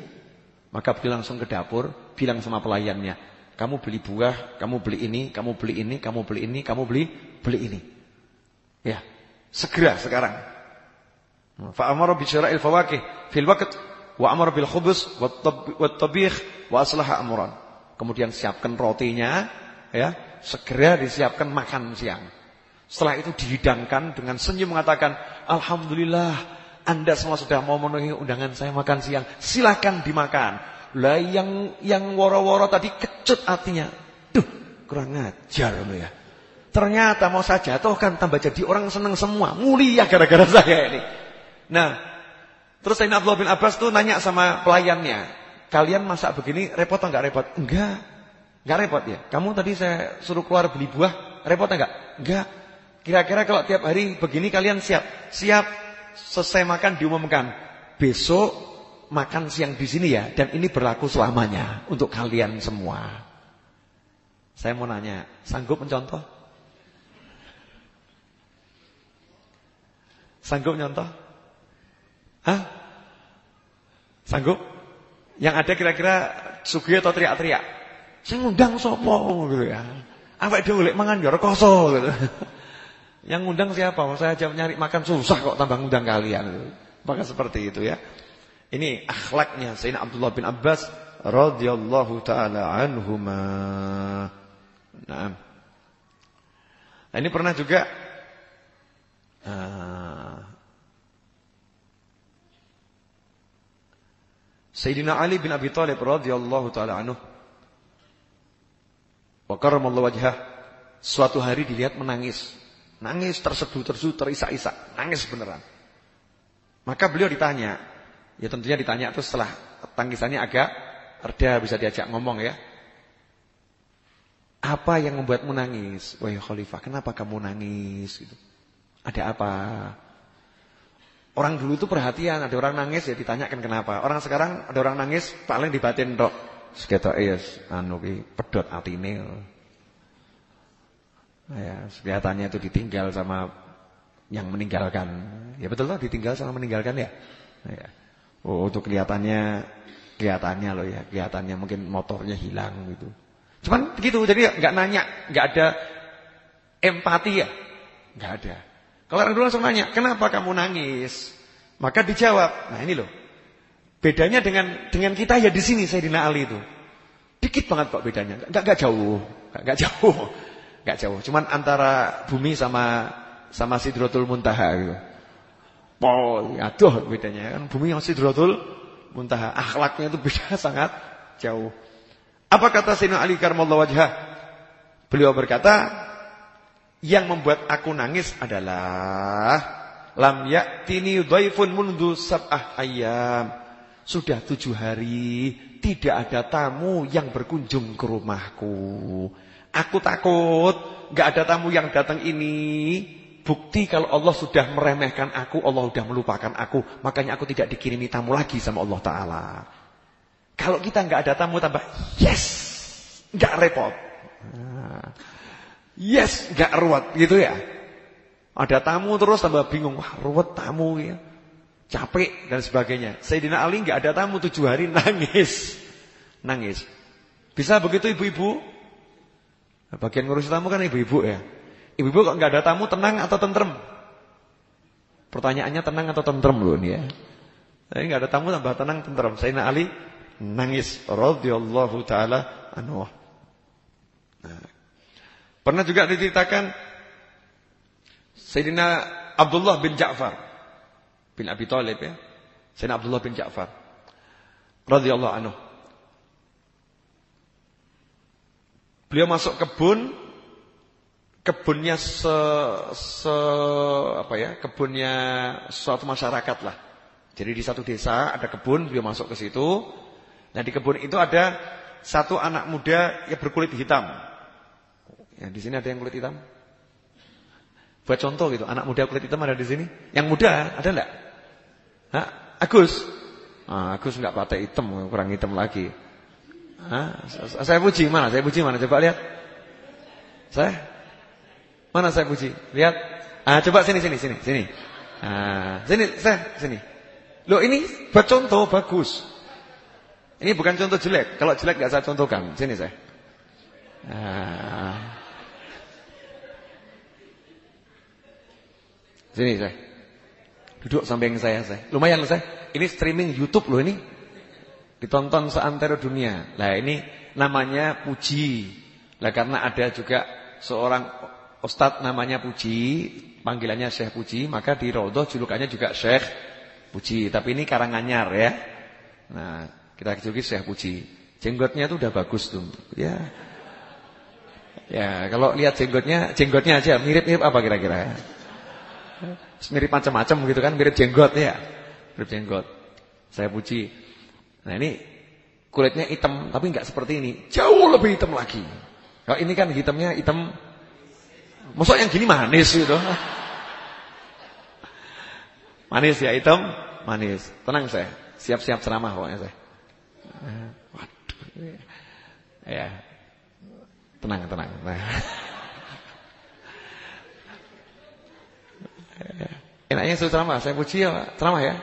Maka beliau langsung ke dapur, bilang sama pelayannya, "Kamu beli buah, kamu beli ini, kamu beli ini, kamu beli ini, kamu beli beli ini." Ya. Segera sekarang. Fa amara bi syira'il fawakih fil waqt wa amara bil khubuz wat tabikh wa aslaha amran. Kemudian siapkan rotinya, ya, segera disiapkan makan siang. Setelah itu dihidangkan dengan senyum mengatakan, Alhamdulillah, Anda semua sudah mau memenuhi undangan saya makan siang. Silahkan dimakan. Lah yang yang woro-woro tadi kecut hatinya. Duh, kurang ajar loh ya. Ternyata mau saya jatuhkan tambah jadi orang seneng semua. Mulia gara-gara <laughs> saya ini. Nah, terus Sayyidina Abdullah bin Abbas tuh nanya sama pelayannya. Kalian masak begini repot atau enggak repot? Enggak. Enggak repot ya. Kamu tadi saya suruh keluar beli buah, repot enggak? Enggak. Kira-kira kalau tiap hari begini kalian siap? Siap. Selesai makan diumumkan. Besok makan siang di sini ya dan ini berlaku selamanya untuk kalian semua. Saya mau nanya, sanggup mencontoh? Sanggup mencontoh? Hah? Sanggup? Yang ada kira-kira sugih atau teriak-teriak? Saya ngundang sopo gitu ya. Dia ulek mangan ya rekoso gitu. Yang ngundang siapa? Saya aja nyari makan susah kok tambah ngundang kalian. Maka seperti itu ya. Ini akhlaknya Sayyidina Abdullah bin Abbas radhiyallahu taala anhuma. Nah. nah ini pernah juga uh, Sayyidina Ali bin Abi Thalib radhiyallahu taala anhu wa karramallahu wajhah suatu hari dilihat menangis Nangis terseduh-terseduh, terisak-isak, nangis beneran. Maka beliau ditanya, ya tentunya ditanya itu setelah tangisannya agak reda bisa diajak ngomong ya. Apa yang membuatmu nangis? Wahai khalifah, kenapa kamu nangis gitu? Ada apa? Orang dulu itu perhatian, ada orang nangis ya ditanyakan kenapa. Orang sekarang ada orang nangis paling dibatin dok. Seketok yes, anu ki pedot atine. Ya, kelihatannya itu ditinggal sama yang meninggalkan. Ya betul lah ditinggal sama meninggalkan ya. ya. Oh, untuk kelihatannya kelihatannya loh ya, kelihatannya mungkin motornya hilang gitu. Cuman begitu, jadi nggak nanya, nggak ada empati ya, nggak ada. Kalau orang dulu langsung nanya, kenapa kamu nangis? Maka dijawab, nah ini loh, bedanya dengan dengan kita ya di sini Sayyidina Ali itu, dikit banget kok bedanya, nggak nggak jauh, nggak jauh. Gak jauh, cuman antara bumi sama sama Sidratul Muntaha gitu. Oh, aduh bedanya kan bumi yang Sidratul Muntaha. Akhlaknya itu beda <laughs> sangat jauh. Apa kata Sayyidina Ali karramallahu wajhah? Beliau berkata, yang membuat aku nangis adalah lam ya'tini dhaifun mundu sab'ah ayam. Sudah tujuh hari tidak ada tamu yang berkunjung ke rumahku. Aku takut nggak ada tamu yang datang ini. Bukti kalau Allah sudah meremehkan aku, Allah sudah melupakan aku, makanya aku tidak dikirimi tamu lagi sama Allah Taala. Kalau kita nggak ada tamu tambah yes, nggak repot. Yes, nggak ruwet gitu ya. Ada tamu terus tambah bingung, wah ruwet tamu ya. capek dan sebagainya. Sayyidina Ali nggak ada tamu tujuh hari nangis, nangis. Bisa begitu ibu-ibu? Bagian ngurus tamu kan ibu-ibu ya. Ibu-ibu kok nggak ada tamu tenang atau tentrem? Pertanyaannya tenang atau tentrem loh ini ya. Saya nggak ada tamu tambah tenang tentrem. Sayyidina Ali nangis radhiyallahu taala anhu. Nah. Pernah juga diceritakan Sayyidina Abdullah bin Ja'far bin Abi Thalib ya. Sayyidina Abdullah bin Ja'far radhiyallahu anhu. Beliau masuk kebun kebunnya se, se apa ya? Kebunnya suatu masyarakat lah. Jadi di satu desa ada kebun, beliau masuk ke situ. Nah di kebun itu ada satu anak muda yang berkulit hitam. Ya, di sini ada yang kulit hitam? Buat contoh gitu, anak muda kulit hitam ada di sini. Yang muda ada enggak? Hah? Agus. Ah, Agus enggak pakai hitam, kurang hitam lagi. Hah? Saya puji mana? Saya puji mana? Coba lihat. Saya Mana saya puji? Lihat. Ah, coba sini sini sini sini. Ah, sini saya sini. Loh ini buat contoh bagus. Ini bukan contoh jelek. Kalau jelek enggak saya contohkan. Sini saya. Ah. Sini saya. Duduk samping saya saya. Lumayan saya. Ini streaming YouTube loh ini. Ditonton seantero dunia. Lah ini namanya Puji. Lah karena ada juga seorang ustadz namanya Puji, panggilannya Syekh Puji, maka di Raudhah julukannya juga Syekh Puji. Tapi ini karangannya ya. Nah, kita juluki Syekh Puji. Jenggotnya itu udah bagus tuh. Ya. Ya, kalau lihat jenggotnya, jenggotnya aja mirip-mirip apa kira-kira? Mirip macam-macam gitu kan, mirip jenggot ya. Mirip jenggot. Saya puji. Nah ini kulitnya hitam, tapi nggak seperti ini. Jauh lebih hitam lagi. Kalau ini kan hitamnya hitam. Maksud yang gini manis gitu. <laughs> Manis ya hitam, manis. Tenang saya, siap-siap ceramah pokoknya saya. Waduh. Ya. Tenang, tenang. Nah. <laughs> Enaknya suruh ceramah, saya puji ya ceramah ya.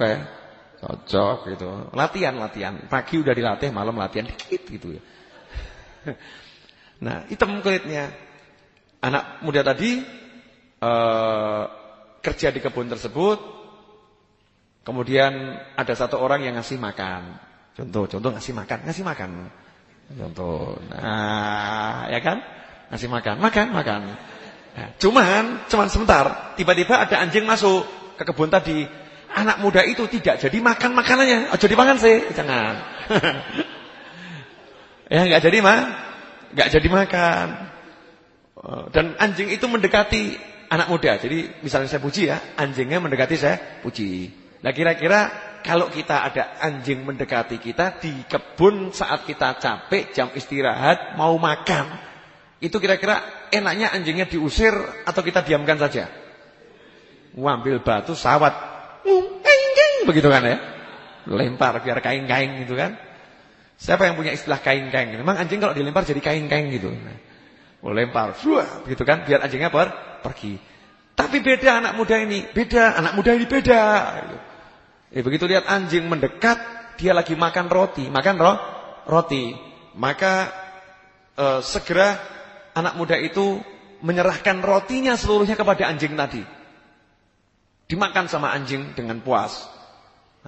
Oke. Cocok gitu. Latihan, latihan. Pagi udah dilatih, malam latihan dikit gitu ya. Nah, hitam kulitnya. Anak muda tadi uh, kerja di kebun tersebut. Kemudian ada satu orang yang ngasih makan. Contoh, contoh ngasih makan, ngasih makan. Contoh. Nah, ya kan? Ngasih makan, makan, makan. Nah, cuman, cuman sebentar, tiba-tiba ada anjing masuk ke kebun tadi. Anak muda itu tidak jadi makan makanannya. Oh, jadi makan sih, jangan. <laughs> ya nggak jadi mah, nggak jadi makan. Oh, dan anjing itu mendekati anak muda. Jadi misalnya saya puji ya, anjingnya mendekati saya puji. Nah kira-kira kalau kita ada anjing mendekati kita di kebun saat kita capek jam istirahat mau makan. Itu kira-kira enaknya anjingnya diusir atau kita diamkan saja? Ngambil batu sawat. Begitu kan ya? Lempar biar kain-kain gitu kan. Siapa yang punya istilah kain-kain? Memang anjing kalau dilempar jadi kain-kain gitu. Oh, lempar, begitu kan, biar anjingnya per pergi. Tapi beda anak muda ini, beda anak muda ini beda. Eh, begitu lihat anjing mendekat, dia lagi makan roti, makan roh, roti, maka eh, segera anak muda itu menyerahkan rotinya seluruhnya kepada anjing tadi. Dimakan sama anjing dengan puas.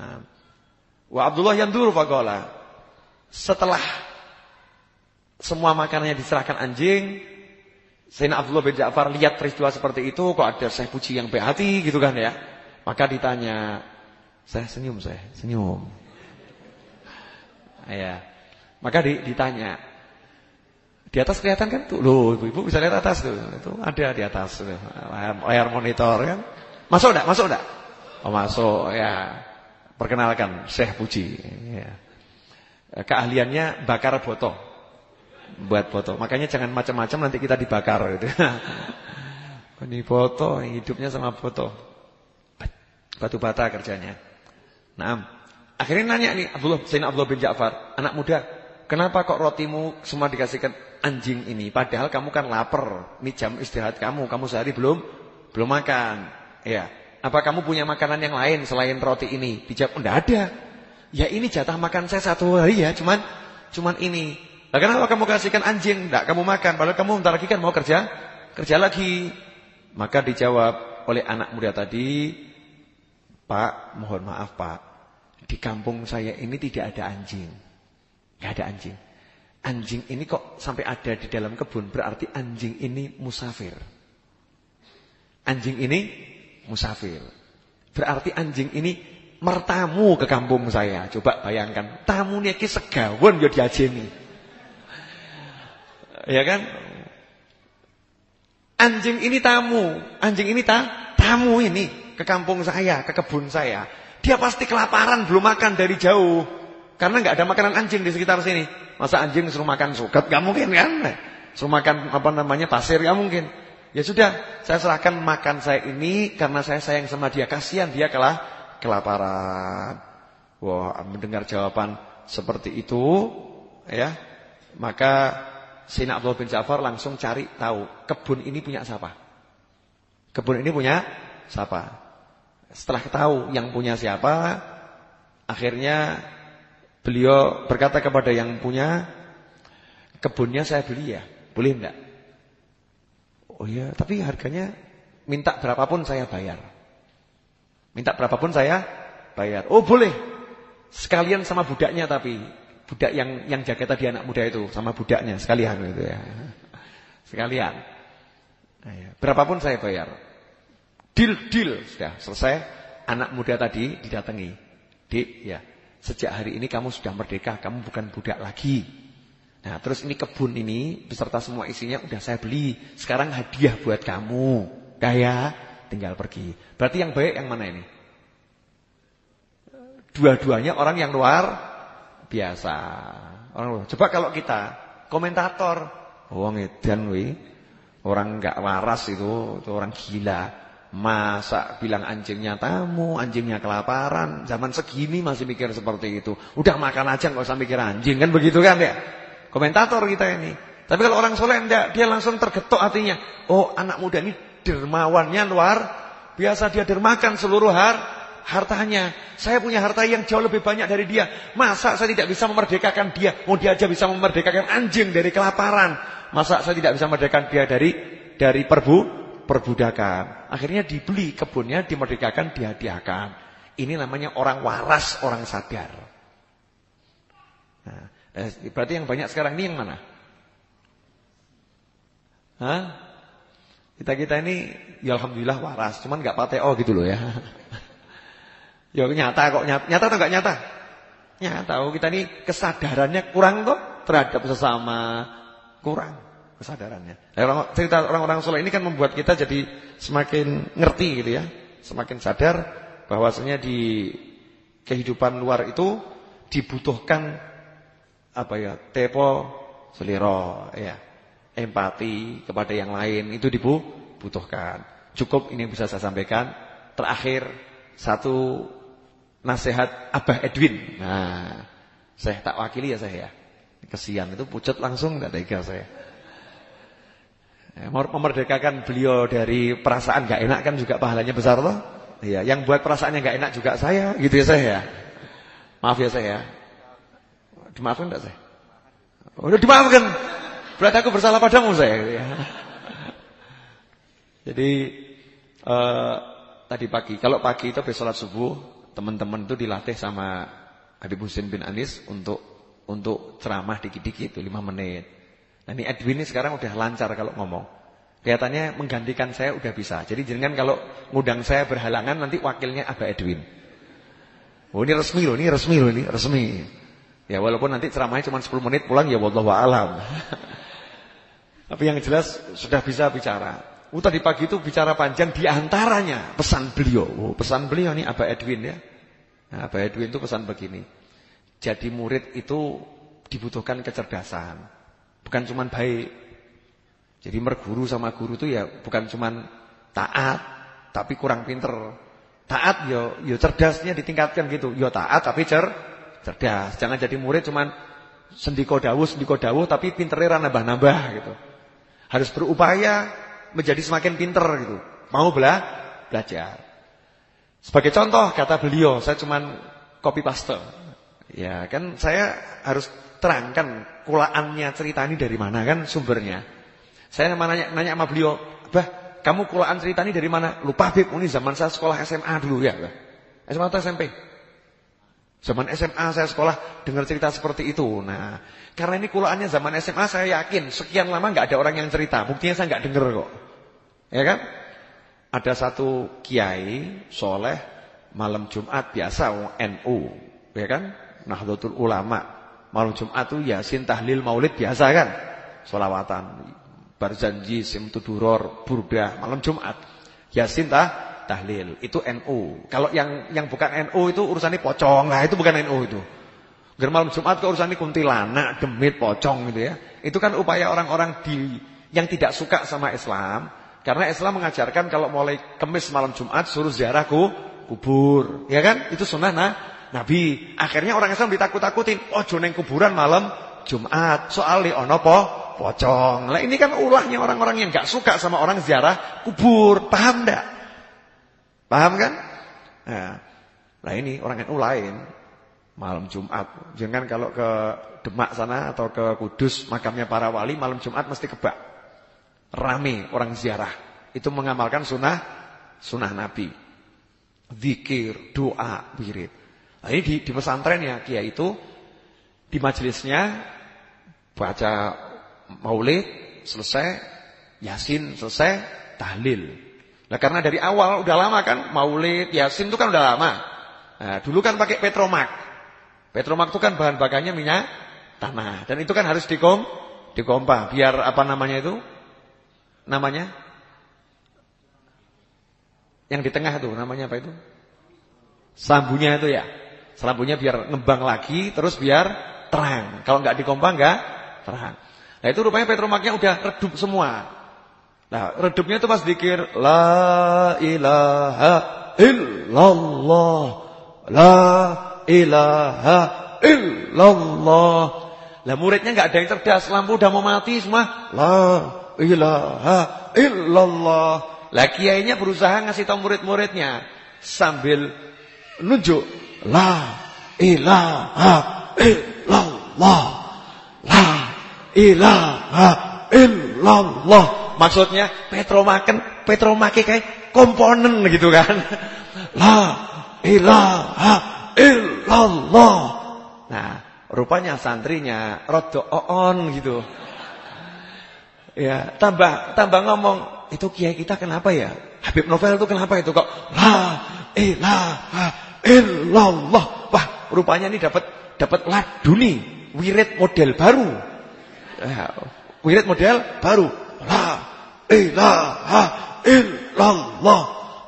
Nah, wa Abdullah yang dulu fagola. Setelah semua makanannya diserahkan anjing, Sayyidina Abdullah bin Ja'far lihat peristiwa seperti itu, kok ada saya puji yang baik hati gitu kan ya. Maka ditanya, saya senyum saya, senyum. Ya. Maka ditanya, di atas kelihatan kan tuh, loh ibu-ibu bisa lihat atas tuh, itu ada di atas tuh, layar, monitor kan. Masuk enggak? Masuk enggak? Oh masuk ya. Perkenalkan Syekh Puji. Ya. Keahliannya bakar foto, buat foto. Makanya jangan macam-macam nanti kita dibakar gitu. <laughs> Ini foto, hidupnya sama foto. Batu bata kerjanya. Nah, akhirnya nanya nih Abdullah Sayyidina Abdullah bin Ja'far, anak muda, kenapa kok rotimu semua dikasihkan anjing ini padahal kamu kan lapar ini jam istirahat kamu kamu sehari belum belum makan ya Apa kamu punya makanan yang lain selain roti ini? Dijawab, enggak ada. Ya ini jatah makan saya satu hari ya, cuman cuman ini. Lah kenapa kamu kasihkan anjing? Enggak kamu makan, padahal kamu bentar lagi kan mau kerja, kerja lagi. Maka dijawab oleh anak muda tadi, Pak, mohon maaf Pak, di kampung saya ini tidak ada anjing. Enggak ada anjing. Anjing ini kok sampai ada di dalam kebun, berarti anjing ini musafir. Anjing ini musafir. Berarti anjing ini mertamu ke kampung saya. Coba bayangkan, tamu niki segawon ya diajeni. Ya kan? Anjing ini tamu, anjing ini ta tamu ini ke kampung saya, ke kebun saya. Dia pasti kelaparan belum makan dari jauh. Karena nggak ada makanan anjing di sekitar sini. Masa anjing suruh makan suket? Gak mungkin kan? Suruh makan apa namanya pasir? Gak mungkin. Ya sudah, saya serahkan makan saya ini karena saya sayang sama dia. Kasihan dia kalah kelaparan. Wah, mendengar jawaban seperti itu, ya, maka Sina Abdul bin Ja'far langsung cari tahu kebun ini punya siapa. Kebun ini punya siapa. Setelah tahu yang punya siapa, akhirnya beliau berkata kepada yang punya, kebunnya saya beli ya, boleh enggak? Oh iya, tapi harganya minta berapapun saya bayar. Minta berapapun saya bayar. Oh boleh. Sekalian sama budaknya tapi budak yang yang jaga tadi anak muda itu sama budaknya sekalian gitu ya. <laughs> Sekalian. Nah, ya. Berapapun saya bayar. Deal deal sudah selesai. Anak muda tadi didatangi. Dik, ya. Sejak hari ini kamu sudah merdeka, kamu bukan budak lagi. Nah terus ini kebun ini beserta semua isinya udah saya beli. Sekarang hadiah buat kamu. Kaya tinggal pergi. Berarti yang baik yang mana ini? Dua-duanya orang yang luar biasa. Orang luar. Coba kalau kita komentator, wong edan wi, orang enggak waras itu, itu orang gila. Masa bilang anjingnya tamu, anjingnya kelaparan, zaman segini masih mikir seperti itu. Udah makan aja nggak usah mikir anjing kan begitu kan ya? Komentator kita ini. Tapi kalau orang soleh enggak, dia langsung tergetok hatinya. Oh, anak muda ini dermawannya luar biasa dia dermakan seluruh har hartanya. Saya punya harta yang jauh lebih banyak dari dia. Masa saya tidak bisa memerdekakan dia? Mau dia aja bisa memerdekakan anjing dari kelaparan. Masa saya tidak bisa memerdekakan dia dari dari perbu perbudakan? Akhirnya dibeli kebunnya, dimerdekakan, dihadiahkan. Ini namanya orang waras, orang sadar. Nah, Eh, berarti yang banyak sekarang ini yang mana? Hah? Kita-kita ini ya alhamdulillah waras, cuman enggak pateo gitu loh ya. <laughs> ya nyata kok nyata, nyata atau enggak nyata? Nyata. Oh, kita ini kesadarannya kurang kok terhadap sesama, kurang kesadarannya. Nah, cerita orang-orang soleh ini kan membuat kita jadi semakin ngerti gitu ya, semakin sadar bahwasanya di kehidupan luar itu dibutuhkan apa ya tepo seliro ya empati kepada yang lain itu dibutuhkan cukup ini bisa saya sampaikan. Terakhir satu nasihat Abah Edwin. Nah saya tak wakili ya saya ya. Kesian itu pucat langsung nggak tega saya. Memerdekakan beliau dari perasaan nggak enak kan juga pahalanya besar loh iya yang buat perasaannya nggak enak juga saya gitu ya saya ya. Maaf ya saya Dimaafkan enggak saya? Udah dimaafkan. Berarti aku bersalah padamu saya. <laughs> Jadi uh, tadi pagi, kalau pagi itu habis sholat subuh, teman-teman itu dilatih sama Habib Husin bin Anis untuk untuk ceramah dikit-dikit itu 5 menit. Nah ini Edwin ini sekarang udah lancar kalau ngomong. Kelihatannya menggantikan saya udah bisa. Jadi jangan kalau ngundang saya berhalangan nanti wakilnya Abah Edwin. Oh ini resmi loh, ini resmi loh, ini resmi. Ya walaupun nanti ceramahnya cuma 10 menit pulang ya wallahu alam. <laughs> Tapi yang jelas sudah bisa bicara. Oh, tadi pagi itu bicara panjang di antaranya pesan beliau. Oh, pesan beliau nih Abah Edwin ya. Nah, Abah Edwin itu pesan begini. Jadi murid itu dibutuhkan kecerdasan. Bukan cuma baik. Jadi merguru sama guru itu ya bukan cuma taat, tapi kurang pinter. Taat yo yo cerdasnya ditingkatkan gitu. Yo taat tapi cer cerdas. Jangan jadi murid cuman sendiko dawuh, sendiko dawuh tapi pinternya nambah-nambah gitu. Harus berupaya menjadi semakin pinter gitu. Mau bela belajar. Sebagai contoh kata beliau, saya cuman copy paste. Ya, kan saya harus terangkan kulaannya cerita ini dari mana kan sumbernya. Saya nanya nanya sama beliau, "Bah, kamu kulaan cerita ini dari mana?" Lupa Bib, ini zaman saya sekolah SMA dulu ya, bah. SMA atau SMP? Zaman SMA saya sekolah dengar cerita seperti itu. Nah, karena ini kulaannya zaman SMA saya yakin sekian lama nggak ada orang yang cerita. Buktinya saya nggak dengar kok. Ya kan? Ada satu kiai soleh malam Jumat biasa NU, ya kan? Nahdlatul Ulama malam Jumat tuh Yasin tahlil Maulid biasa kan? Solawatan, barzanji, simtuduror, burdah malam Jumat. Yasin tah tahlil itu NU. Kalau yang yang bukan NU itu urusannya pocong lah, itu bukan NU itu. Ger malam Jumat ke urusannya kuntilanak, demit, pocong gitu ya. Itu kan upaya orang-orang di yang tidak suka sama Islam karena Islam mengajarkan kalau mulai kemis malam Jumat suruh ziarah ku, kubur. Ya kan? Itu sunnah nah, Nabi. Akhirnya orang Islam ditakut-takutin. Oh neng kuburan malam Jumat. Soalnya ono po, pocong. Lah ini kan ulahnya orang-orang yang gak suka sama orang ziarah kubur. Paham enggak? Paham kan? Nah, nah ini orang NU lain. Malam Jumat. Jangan kalau ke Demak sana atau ke Kudus makamnya para wali malam Jumat mesti kebak. Rame orang ziarah. Itu mengamalkan sunnah sunnah Nabi. Zikir, doa, wirid. Nah ini di, di pesantren ya Kiai itu di majelisnya baca maulid selesai, yasin selesai, tahlil. Nah karena dari awal udah lama kan maulid, yasin itu kan udah lama. Nah, dulu kan pakai petromak. Petromak itu kan bahan bakarnya minyak tanah dan itu kan harus dikom dikompa biar apa namanya itu namanya? Yang di tengah itu namanya apa itu? Sambunya itu ya. Selambunya biar ngembang lagi terus biar terang. Kalau nggak dikompang nggak terang. Nah itu rupanya petromaknya udah redup semua. Nah redupnya itu pas dikir la ilaha illallah la ilaha illallah. Lah muridnya nggak ada yang cerdas, lampu udah mau mati semua. La ilaha illallah. Lah kiainya berusaha ngasih tahu murid-muridnya sambil nunjuk la ilaha illallah. La ilaha illallah. Maksudnya petromaken, petromake kayak komponen gitu kan. La ilaha illallah. Nah, rupanya santrinya rada on gitu. Ya, tambah tambah ngomong, itu kiai kita kenapa ya? Habib Novel itu kenapa itu kok la ilaha illallah. Wah, rupanya ini dapat dapat laduni, wirid model baru. Ya, wirid model baru. La ilaha illallah.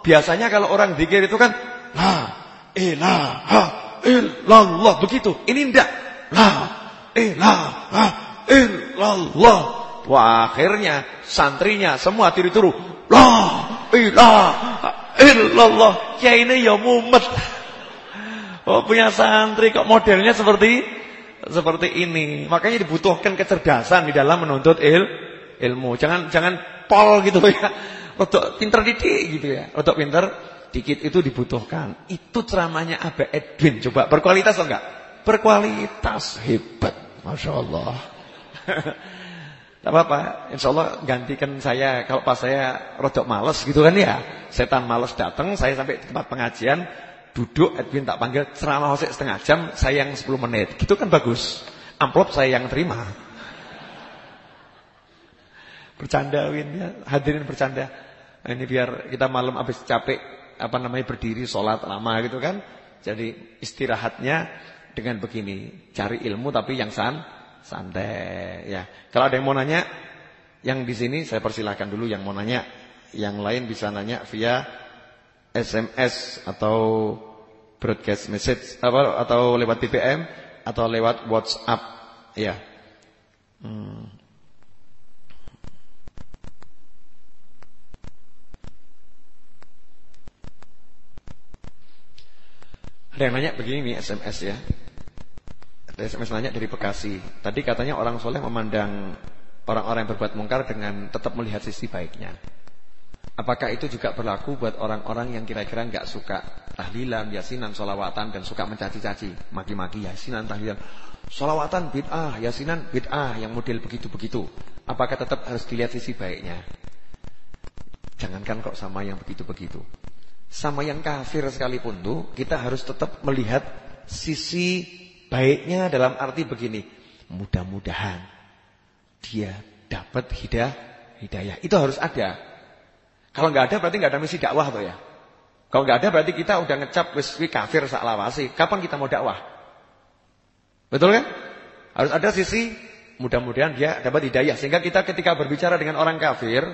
Biasanya kalau orang zikir itu kan la ilaha illallah begitu. Ini enggak. La ilaha illallah. Wah akhirnya santrinya semua tiru-tiru. La ilaha illallah. Kiai ini ya mumet. Oh punya santri kok modelnya seperti seperti ini. Makanya dibutuhkan kecerdasan di dalam menuntut il, ilmu. Jangan jangan pol gitu ya. Untuk pinter didik gitu ya. Untuk pinter dikit itu dibutuhkan. Itu ceramahnya Abe Edwin. Coba berkualitas atau enggak? Berkualitas hebat. Masya Allah. <laughs> Tak apa-apa, insya Allah gantikan saya Kalau pas saya rodok males gitu kan ya Setan males datang, saya sampai tempat pengajian Duduk, Edwin tak panggil Ceramah setengah jam, saya yang 10 menit Gitu kan bagus Amplop saya yang terima Bercanda Win ya, hadirin bercanda nah, Ini biar kita malam habis capek Apa namanya berdiri, sholat lama gitu kan Jadi istirahatnya dengan begini Cari ilmu tapi yang san santai ya. Kalau ada yang mau nanya yang di sini saya persilahkan dulu yang mau nanya. Yang lain bisa nanya via SMS atau broadcast message apa atau lewat BBM atau lewat WhatsApp ya. Hmm. Ada yang nanya begini SMS ya. SMS nanya dari Bekasi. Tadi katanya orang soleh memandang orang-orang yang berbuat mungkar dengan tetap melihat sisi baiknya. Apakah itu juga berlaku buat orang-orang yang kira-kira nggak suka tahlilan, yasinan, solawatan dan suka mencaci-caci, maki-maki yasinan, tahlilan, solawatan bid'ah, yasinan bid'ah yang model begitu-begitu. Apakah tetap harus dilihat sisi baiknya? Jangankan kok sama yang begitu-begitu. Sama yang kafir sekalipun tuh kita harus tetap melihat sisi baiknya dalam arti begini. Mudah-mudahan dia dapat hidayah, hidayah. Itu harus ada. Kalau nggak ada berarti nggak ada misi dakwah tuh ya. Kalau nggak ada berarti kita udah ngecap wis kafir sak lawasi. Kapan kita mau dakwah? Betul kan? Harus ada sisi mudah-mudahan dia dapat hidayah sehingga kita ketika berbicara dengan orang kafir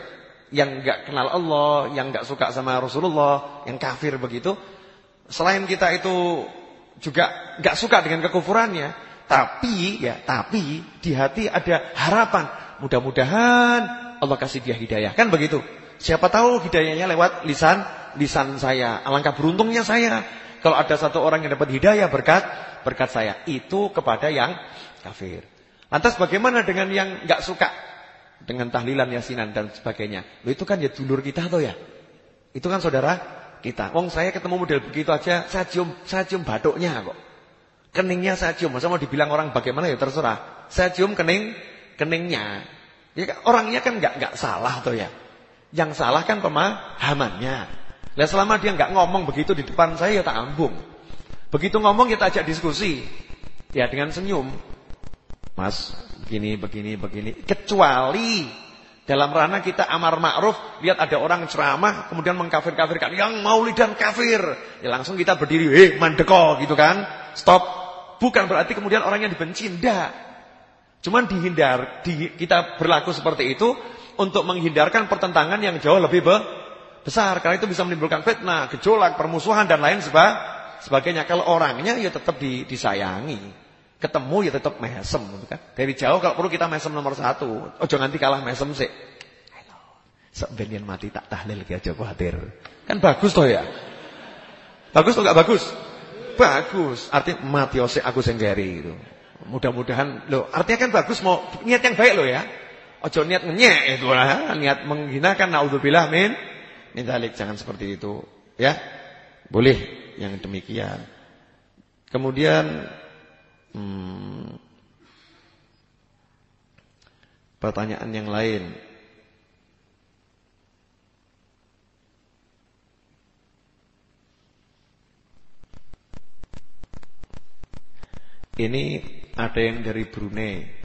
yang nggak kenal Allah, yang nggak suka sama Rasulullah, yang kafir begitu, selain kita itu juga nggak suka dengan kekufurannya, tapi ya tapi di hati ada harapan, mudah-mudahan Allah kasih dia hidayah. Kan begitu? Siapa tahu hidayahnya lewat lisan lisan saya. Alangkah beruntungnya saya kalau ada satu orang yang dapat hidayah berkat berkat saya. Itu kepada yang kafir. Lantas bagaimana dengan yang nggak suka dengan tahlilan yasinan dan sebagainya? Loh, itu kan ya dulur kita tuh ya. Itu kan saudara kita. Wong saya ketemu model begitu aja, saya cium saya cium batuknya kok. Keningnya saya cium. Masa mau dibilang orang bagaimana ya terserah. Saya cium kening keningnya. Ya, orangnya kan nggak nggak salah tuh ya. Yang salah kan pemahamannya. Nah selama dia nggak ngomong begitu di depan saya ya tak ambung. Begitu ngomong kita ajak diskusi. Ya dengan senyum. Mas, begini, begini, begini. Kecuali dalam ranah kita amar ma'ruf, lihat ada orang ceramah, kemudian mengkafir-kafirkan. Yang maulidan kafir. Ya langsung kita berdiri, eh mandeko gitu kan. Stop. Bukan berarti kemudian orangnya dibenci. Tidak. Cuman dihindar, di, kita berlaku seperti itu untuk menghindarkan pertentangan yang jauh lebih besar karena itu bisa menimbulkan fitnah, gejolak, permusuhan dan lain sebagainya. Kalau orangnya ya tetap disayangi. Ketemu ya tetap mesem gitu kan. Dari jauh kalau perlu kita mesem nomor satu. Ojo nanti kalah mesem sih. Sebenarnya mati tak tahlil ki aja khawatir. Kan bagus toh ya. Bagus atau enggak bagus? Bagus. Artinya mati ose aku senggeri gitu. Mudah-mudahan lo artinya kan bagus mau niat yang baik lo ya. Ojo niat ngenyek itu lah, niat menghinakan naudzubillah min min dzalik jangan seperti itu, ya. Boleh yang demikian. Kemudian hmm, pertanyaan yang lain. Ini ada yang dari Brunei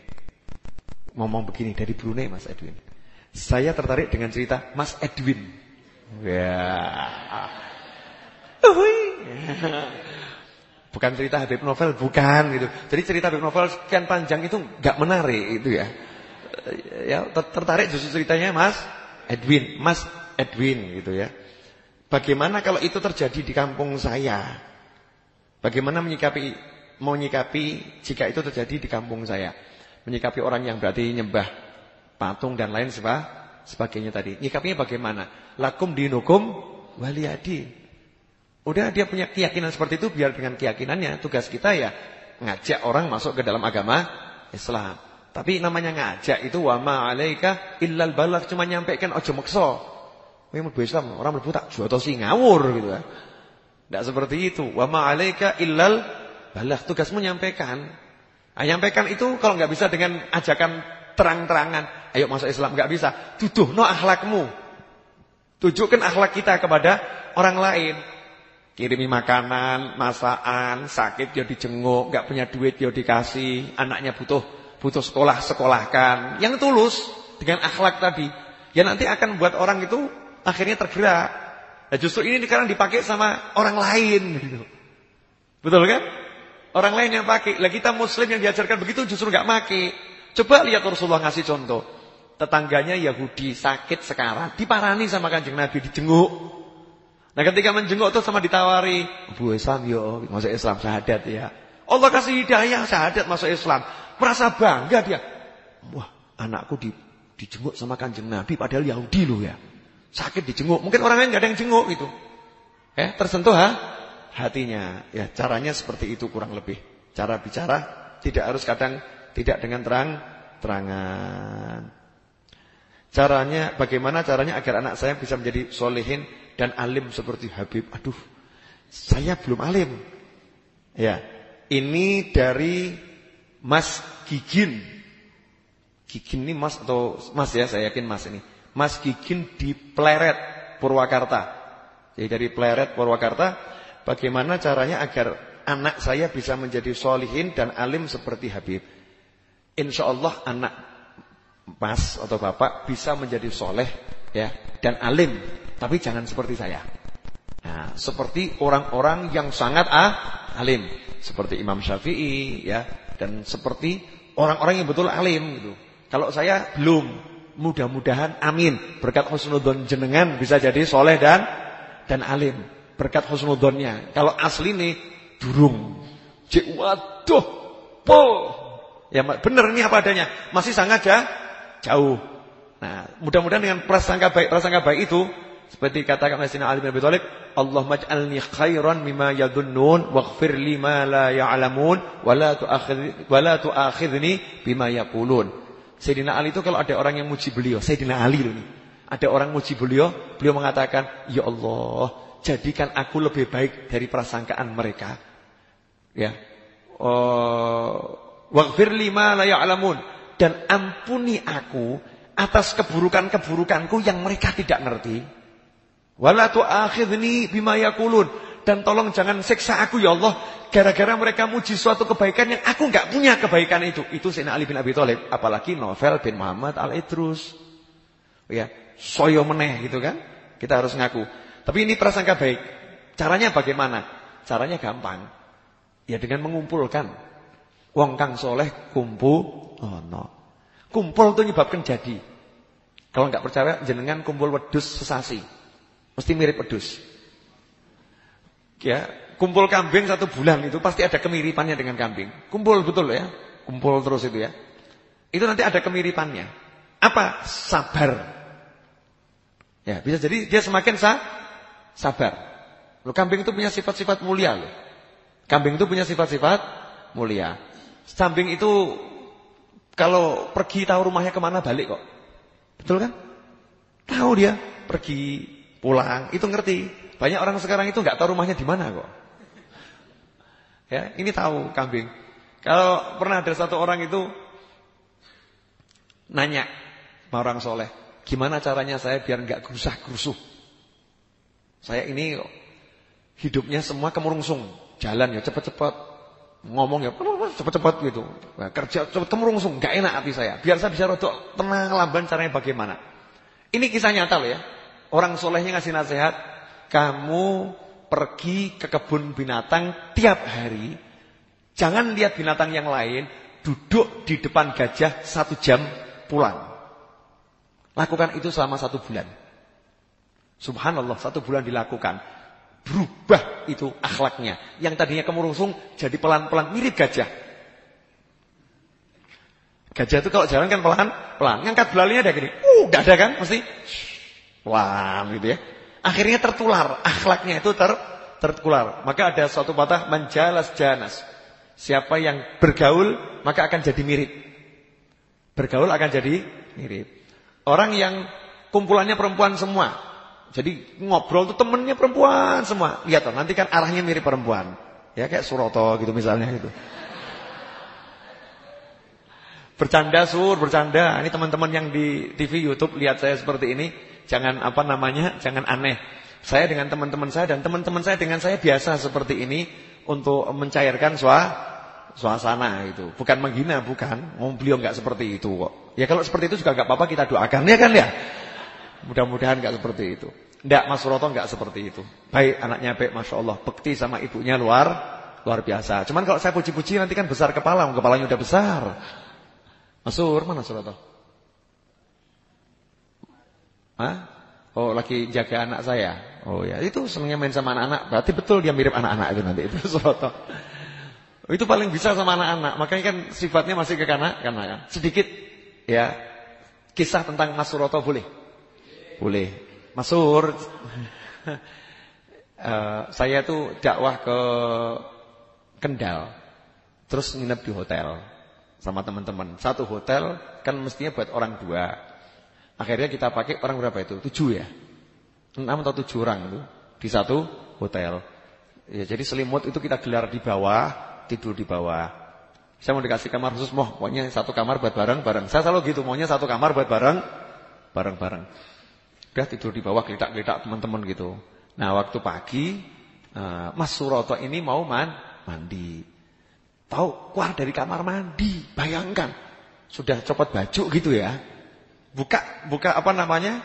ngomong begini dari Brunei Mas Edwin. Saya tertarik dengan cerita Mas Edwin. Ya. Bukan cerita Habib Novel, bukan gitu. Jadi cerita Habib Novel sekian panjang itu nggak menarik itu ya. Ya tertarik justru ceritanya Mas Edwin, Mas Edwin gitu ya. Bagaimana kalau itu terjadi di kampung saya? Bagaimana menyikapi menyikapi jika itu terjadi di kampung saya? menyikapi orang yang berarti nyembah patung dan lain sebagainya tadi. Nyikapinya bagaimana? Lakum dinukum waliyadi. Udah dia punya keyakinan seperti itu biar dengan keyakinannya tugas kita ya ngajak orang masuk ke dalam agama Islam. Tapi namanya ngajak itu wa ma alaika illal balagh cuma nyampaikan ojo maksa. Kowe mlebu Islam, orang mlebu tak jotosi ngawur gitu ya. Tidak seperti itu. Wa ma alaika illal balagh tugasmu nyampaikan. Nah, nyampaikan itu kalau nggak bisa dengan ajakan terang-terangan, ayo masuk Islam nggak bisa. Tuduh no akhlakmu. Tunjukkan akhlak kita kepada orang lain. Kirimi makanan, masakan, sakit dia dijenguk, nggak punya duit dia dikasih, anaknya butuh butuh sekolah, sekolahkan. Yang tulus dengan akhlak tadi, ya nanti akan buat orang itu akhirnya tergerak. Nah, justru ini sekarang dipakai sama orang lain gitu. Betul kan? Orang lain yang pakai. Lah kita muslim yang diajarkan begitu justru nggak pakai. Coba lihat Rasulullah ngasih contoh. Tetangganya Yahudi sakit sekarang. Diparani sama kanjeng Nabi. Dijenguk. Nah ketika menjenguk tuh sama ditawari. Bu Islam yo. Masuk Islam syahadat ya. Allah kasih hidayah syahadat masuk Islam. Merasa bangga dia. Wah anakku di, dijenguk sama kanjeng Nabi. Padahal Yahudi loh ya. Sakit dijenguk. Mungkin orang lain gak ada yang jenguk gitu. Eh tersentuh ha? hatinya. Ya, caranya seperti itu kurang lebih. Cara bicara tidak harus kadang tidak dengan terang-terangan. Caranya bagaimana caranya agar anak saya bisa menjadi solehin dan alim seperti Habib. Aduh, saya belum alim. Ya, ini dari Mas Gigin. Gigin ini Mas atau Mas ya, saya yakin Mas ini. Mas Gigin di Pleret, Purwakarta. Jadi dari Pleret, Purwakarta, bagaimana caranya agar anak saya bisa menjadi solihin dan alim seperti Habib. Insya Allah anak Mas atau Bapak bisa menjadi soleh ya dan alim, tapi jangan seperti saya. Nah, seperti orang-orang yang sangat ah, alim, seperti Imam Syafi'i ya dan seperti orang-orang yang betul alim gitu. Kalau saya belum, mudah-mudahan amin berkat husnudzon jenengan bisa jadi soleh dan dan alim berkat husnudzonnya. Kalau asli nih durung, cek waduh, po, ya benar ini apa adanya, masih sangat ya jauh. Nah, mudah-mudahan dengan prasangka baik prasangka baik itu seperti katakan oleh Sayyidina Ali bin Abi Thalib, Allahumma ij'alni khairan mimma yadhunnun waghfir li ma la ya'lamun wa la tu'akhidh wa bima yaqulun. Sayyidina Ali itu kalau ada orang yang muji beliau, Sayyidina Ali ini. Ada orang muji beliau, beliau mengatakan, "Ya Allah, jadikan aku lebih baik dari prasangkaan mereka." Ya. Oh, waghfir li ma la ya'lamun dan ampuni aku atas keburukan-keburukanku yang mereka tidak ngerti. Wala tu'akhidni bima yaqulun dan tolong jangan siksa aku ya Allah gara-gara mereka muji suatu kebaikan yang aku enggak punya kebaikan itu. Itu Sayyidina Ali bin Abi Thalib, apalagi Novel bin Muhammad Al-Idrus. Ya, soyo meneh gitu kan? Kita harus ngaku. Tapi ini prasangka baik. Caranya bagaimana? Caranya gampang. Ya dengan mengumpulkan wong kang soleh kumpul Oh no. Kumpul itu menyebabkan jadi. Kalau nggak percaya, jenengan kumpul wedus sesasi. Mesti mirip wedus. Ya, kumpul kambing satu bulan itu pasti ada kemiripannya dengan kambing. Kumpul betul ya. Kumpul terus itu ya. Itu nanti ada kemiripannya. Apa? Sabar. Ya, bisa jadi dia semakin sa sabar. Loh, kambing itu punya sifat-sifat mulia loh. Kambing itu punya sifat-sifat mulia. Kambing itu kalau pergi tahu rumahnya ke mana balik kok. Betul kan? Tahu dia pergi pulang itu ngerti. Banyak orang sekarang itu nggak tahu rumahnya di mana kok. Ya, ini tahu kambing. Kalau pernah ada satu orang itu nanya sama orang soleh, gimana caranya saya biar nggak gerusah gerusuh? Saya ini hidupnya semua kemurungsung, jalan ya cepat-cepat, ngomong ya cepat-cepat gitu. Nah, kerja cepat kemerungsung, enggak enak hati saya. Biar saya bisa rodok tenang lamban caranya bagaimana. Ini kisah nyata loh ya. Orang solehnya ngasih nasihat, kamu pergi ke kebun binatang tiap hari, jangan lihat binatang yang lain, duduk di depan gajah satu jam pulang. Lakukan itu selama satu bulan. Subhanallah, satu bulan dilakukan. Berubah itu akhlaknya. Yang tadinya kemurungsung jadi pelan-pelan mirip gajah. Gajah itu kalau jalan kan pelan-pelan. Ngangkat belalinya ada gini. Gak ada kan? Mesti pelan gitu ya. Akhirnya tertular. Akhlaknya itu ter tertular. Maka ada suatu patah menjalas janas. Siapa yang bergaul maka akan jadi mirip. Bergaul akan jadi mirip. Orang yang kumpulannya perempuan semua jadi ngobrol tuh temennya perempuan semua. Lihat tuh, nanti kan arahnya mirip perempuan. Ya kayak Suroto gitu misalnya gitu. Bercanda sur, bercanda. Ini teman-teman yang di TV YouTube lihat saya seperti ini, jangan apa namanya, jangan aneh. Saya dengan teman-teman saya dan teman-teman saya dengan saya biasa seperti ini untuk mencairkan sua, suasana itu. Bukan menghina, bukan. Mau beliau nggak seperti itu kok. Ya kalau seperti itu juga nggak apa-apa kita doakan ya kan ya. Mudah-mudahan nggak seperti itu. Tidak, Mas Suroto nggak seperti itu. Baik anaknya baik, masya Allah, bekti sama ibunya luar luar biasa. Cuman kalau saya puji-puji nanti kan besar kepala, kepalanya udah besar. Masur mana Suroto? Hah? Oh lagi jaga anak saya. Oh ya itu senangnya main sama anak-anak. Berarti betul dia mirip anak-anak itu nanti itu <laughs> Suroto. Itu paling bisa sama anak-anak. Makanya kan sifatnya masih ke kanak karena sedikit ya kisah tentang Mas Suroto boleh. Boleh. Masur. uh, <laughs> saya tuh dakwah ke Kendal. Terus nginep di hotel sama teman-teman. Satu hotel kan mestinya buat orang dua. Akhirnya kita pakai orang berapa itu? Tujuh ya? Enam atau tujuh orang itu di satu hotel. Ya, jadi selimut itu kita gelar di bawah, tidur di bawah. Saya mau dikasih kamar khusus, mau pokoknya satu kamar buat bareng-bareng. Saya selalu gitu, maunya satu kamar buat bareng, bareng-bareng. Udah tidur di bawah, gelitak-gelitak teman-teman gitu. Nah, waktu pagi, uh, Mas Suroto ini mau man, mandi. Tahu, keluar dari kamar mandi, bayangkan. Sudah copot baju gitu ya buka buka apa namanya?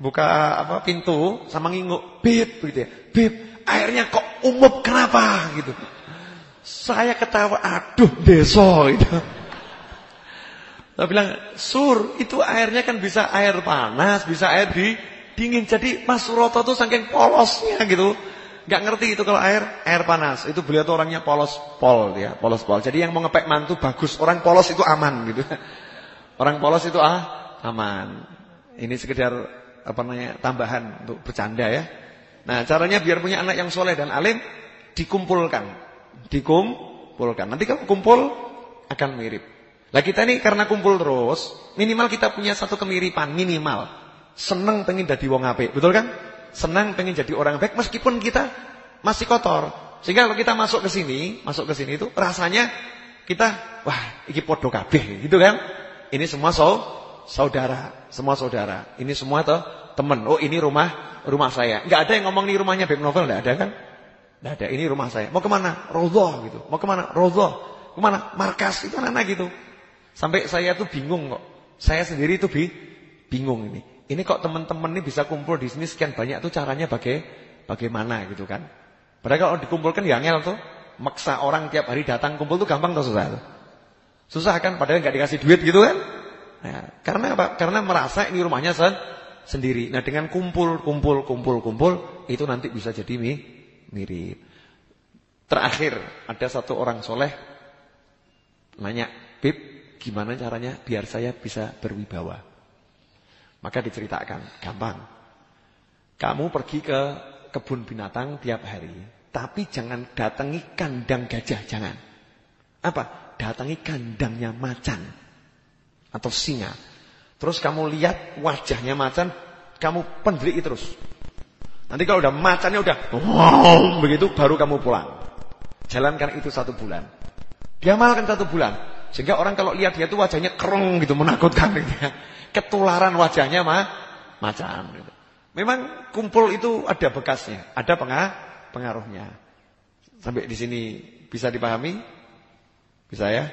Buka apa pintu sama nginguk, "Bib," gitu ya. "Bib, airnya kok umup kenapa?" gitu. Saya ketawa, "Aduh, deso." gitu. Saya bilang, "Sur, itu airnya kan bisa air panas, bisa air di dingin. Jadi Mas Suroto tuh saking polosnya gitu." Gak ngerti itu kalau air air panas. Itu beliau tuh orangnya polos pol ya, polos pol. Jadi yang mau ngepek mantu bagus, orang polos itu aman gitu. Orang polos itu ah aman. Ini sekedar apa namanya tambahan untuk bercanda ya. Nah, caranya biar punya anak yang soleh dan alim dikumpulkan. Dikumpulkan. Nanti kalau kumpul akan mirip. Lah kita ini karena kumpul terus, minimal kita punya satu kemiripan minimal. Seneng pengen jadi wong apik, betul kan? Senang pengen jadi orang baik meskipun kita masih kotor. Sehingga kalau kita masuk ke sini, masuk ke sini itu rasanya kita wah, iki podo kabeh gitu kan? Ini semua so saudara, semua saudara. Ini semua tuh teman. Oh, ini rumah rumah saya. Enggak ada yang ngomong nih rumahnya Beb Novel, enggak ada kan? Enggak ada. Ini rumah saya. Mau ke mana? Rodha gitu. Mau ke mana? Rodha. Ke mana? Markas itu anak-anak gitu. Sampai saya tuh bingung kok. Saya sendiri tuh bi bingung ini. Ini kok teman-teman ini bisa kumpul di sini sekian banyak tuh caranya bagai bagaimana gitu kan? Padahal kalau dikumpulkan ya ngel tuh. Maksa orang tiap hari datang kumpul tuh gampang tuh susah. Susah kan padahal nggak dikasih duit gitu kan? Nah, karena apa? Karena merasa ini rumahnya sen sendiri. Nah, dengan kumpul, kumpul, kumpul, kumpul, itu nanti bisa jadi mi mirip. Terakhir, ada satu orang soleh nanya, Bib, gimana caranya biar saya bisa berwibawa? Maka diceritakan, gampang. Kamu pergi ke kebun binatang tiap hari, tapi jangan datangi kandang gajah, jangan. Apa? Datangi kandangnya macan atau singa. Terus kamu lihat wajahnya macan, kamu pendeli terus. Nanti kalau udah macannya udah wow, begitu baru kamu pulang. Jalankan itu satu bulan. Diamalkan satu bulan. Sehingga orang kalau lihat dia itu wajahnya kerong gitu, menakutkan gitu. <laughs> Ketularan wajahnya mah macan gitu. Memang kumpul itu ada bekasnya, ada pengaruhnya. Sampai di sini bisa dipahami? Bisa ya?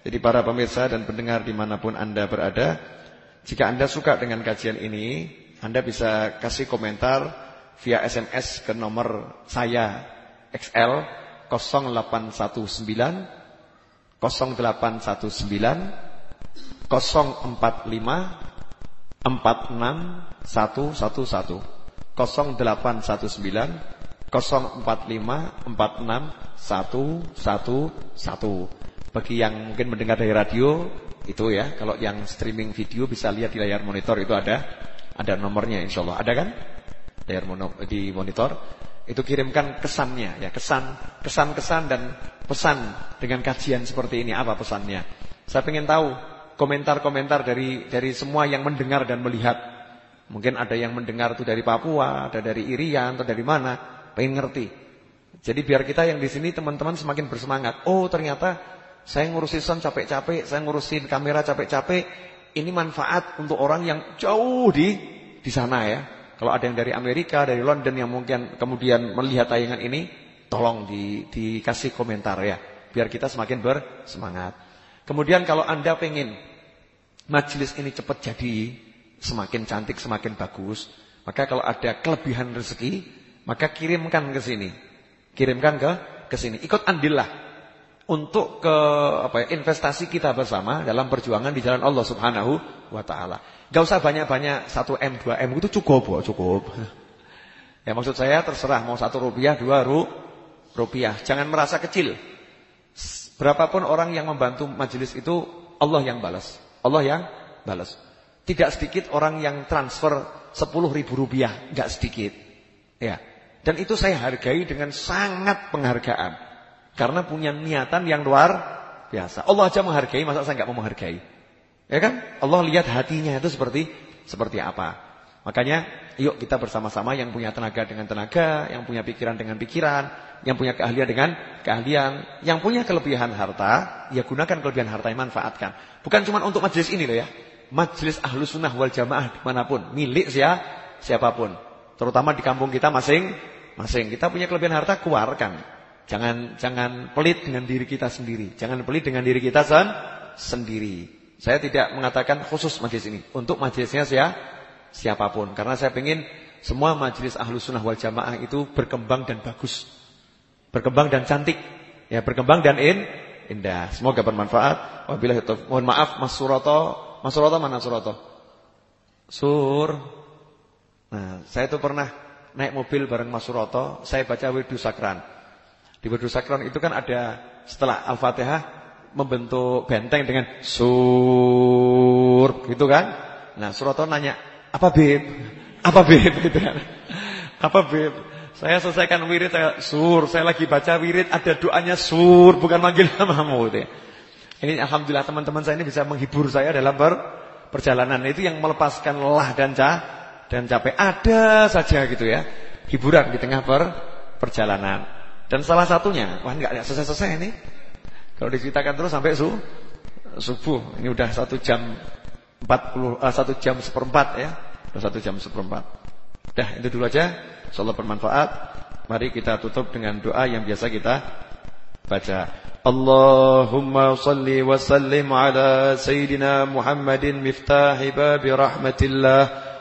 Jadi para pemirsa dan pendengar di mana pun Anda berada Jika Anda suka dengan kajian ini Anda bisa kasih komentar via SMS ke nomor saya XL 0819 0819 045 46 46 111 0819 045 46 111 bagi yang mungkin mendengar dari radio itu ya, kalau yang streaming video bisa lihat di layar monitor itu ada ada nomornya insya Allah. Ada kan? Layar di monitor itu kirimkan kesannya ya, kesan kesan-kesan dan pesan dengan kajian seperti ini apa pesannya. Saya ingin tahu komentar-komentar dari dari semua yang mendengar dan melihat. Mungkin ada yang mendengar itu dari Papua, ada dari Irian atau dari mana, pengen ngerti. Jadi biar kita yang di sini teman-teman semakin bersemangat. Oh, ternyata saya ngurusin sound capek-capek, saya ngurusin kamera capek-capek. Ini manfaat untuk orang yang jauh di di sana ya. Kalau ada yang dari Amerika, dari London yang mungkin kemudian melihat tayangan ini, tolong di, dikasih komentar ya, biar kita semakin bersemangat. Kemudian kalau Anda pengen majelis ini cepat jadi, semakin cantik, semakin bagus, maka kalau ada kelebihan rezeki, maka kirimkan ke sini. Kirimkan ke ke sini. Ikut andillah untuk ke apa ya, investasi kita bersama dalam perjuangan di jalan Allah Subhanahu wa taala. Gak usah banyak-banyak 1 M, 2 M itu cukup, cukup. <laughs> Ya maksud saya terserah mau satu rupiah, dua ru, rupiah. Jangan merasa kecil. Berapapun orang yang membantu majelis itu Allah yang balas. Allah yang balas. Tidak sedikit orang yang transfer 10 ribu rupiah, gak sedikit. Ya. Dan itu saya hargai dengan sangat penghargaan. Karena punya niatan yang luar biasa. Allah aja menghargai, masa saya nggak mau menghargai? Ya kan? Allah lihat hatinya itu seperti seperti apa. Makanya yuk kita bersama-sama yang punya tenaga dengan tenaga, yang punya pikiran dengan pikiran, yang punya keahlian dengan keahlian, yang punya kelebihan harta, ya gunakan kelebihan harta yang manfaatkan. Bukan cuma untuk majelis ini loh ya. Majelis ahlu sunnah wal jamaah di mana pun, milik ya, siapa pun. Terutama di kampung kita masing-masing. Kita punya kelebihan harta, keluarkan. Jangan jangan pelit dengan diri kita sendiri. Jangan pelit dengan diri kita sen sendiri. Saya tidak mengatakan khusus majelis ini. Untuk majelisnya saya siapa pun. Karena saya ingin semua majelis ahlus sunnah wal jamaah itu berkembang dan bagus. Berkembang dan cantik. Ya, berkembang dan in, indah. Semoga bermanfaat. Wabillahi taufiq. Mohon maaf Mas Suroto. Mas Suroto mana Suroto? Sur. Nah, saya itu pernah naik mobil bareng Mas Suroto, saya baca Widu Sakran. Di Widu Sakran itu kan ada setelah Al-Fatihah membentuk benteng dengan sur, gitu kan? Nah, Suroto nanya, apa beb? Apa beb <laughs> gitu kan. Apa beb? Saya selesaikan wirid saya sur, saya lagi baca wirid ada doanya sur, bukan manggil <laughs> namamu gitu ya. Ini alhamdulillah teman-teman saya ini bisa menghibur saya dalam ber, perjalanan. Itu yang melepaskan lelah dan cah dan capek. Ada saja gitu ya. Hiburan di tengah per, perjalanan. Dan salah satunya, wah enggak selesai-selesai ini. Kalau diceritakan terus sampai su, subuh. Ini udah satu jam 40 uh, 1 jam seperempat ya. Satu jam seperempat. Dah itu dulu aja. Insyaallah bermanfaat. Mari kita tutup dengan doa yang biasa kita baca. Allahumma salli wa sallim ala sayyidina Muhammadin miftahi bab rahmatillah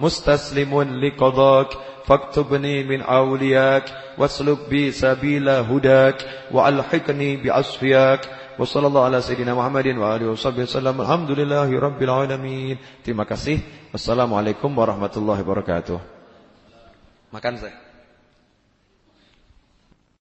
مستسلم لقضاك فاكتبني من أولياك واسلك بي سبيل هداك وألحقني بأصفياك وصلى الله على سيدنا محمد وآله وصحبه وسلم الحمد لله رب العالمين terima kasih wassalamualaikum warahmatullahi wabarakatuh makan saya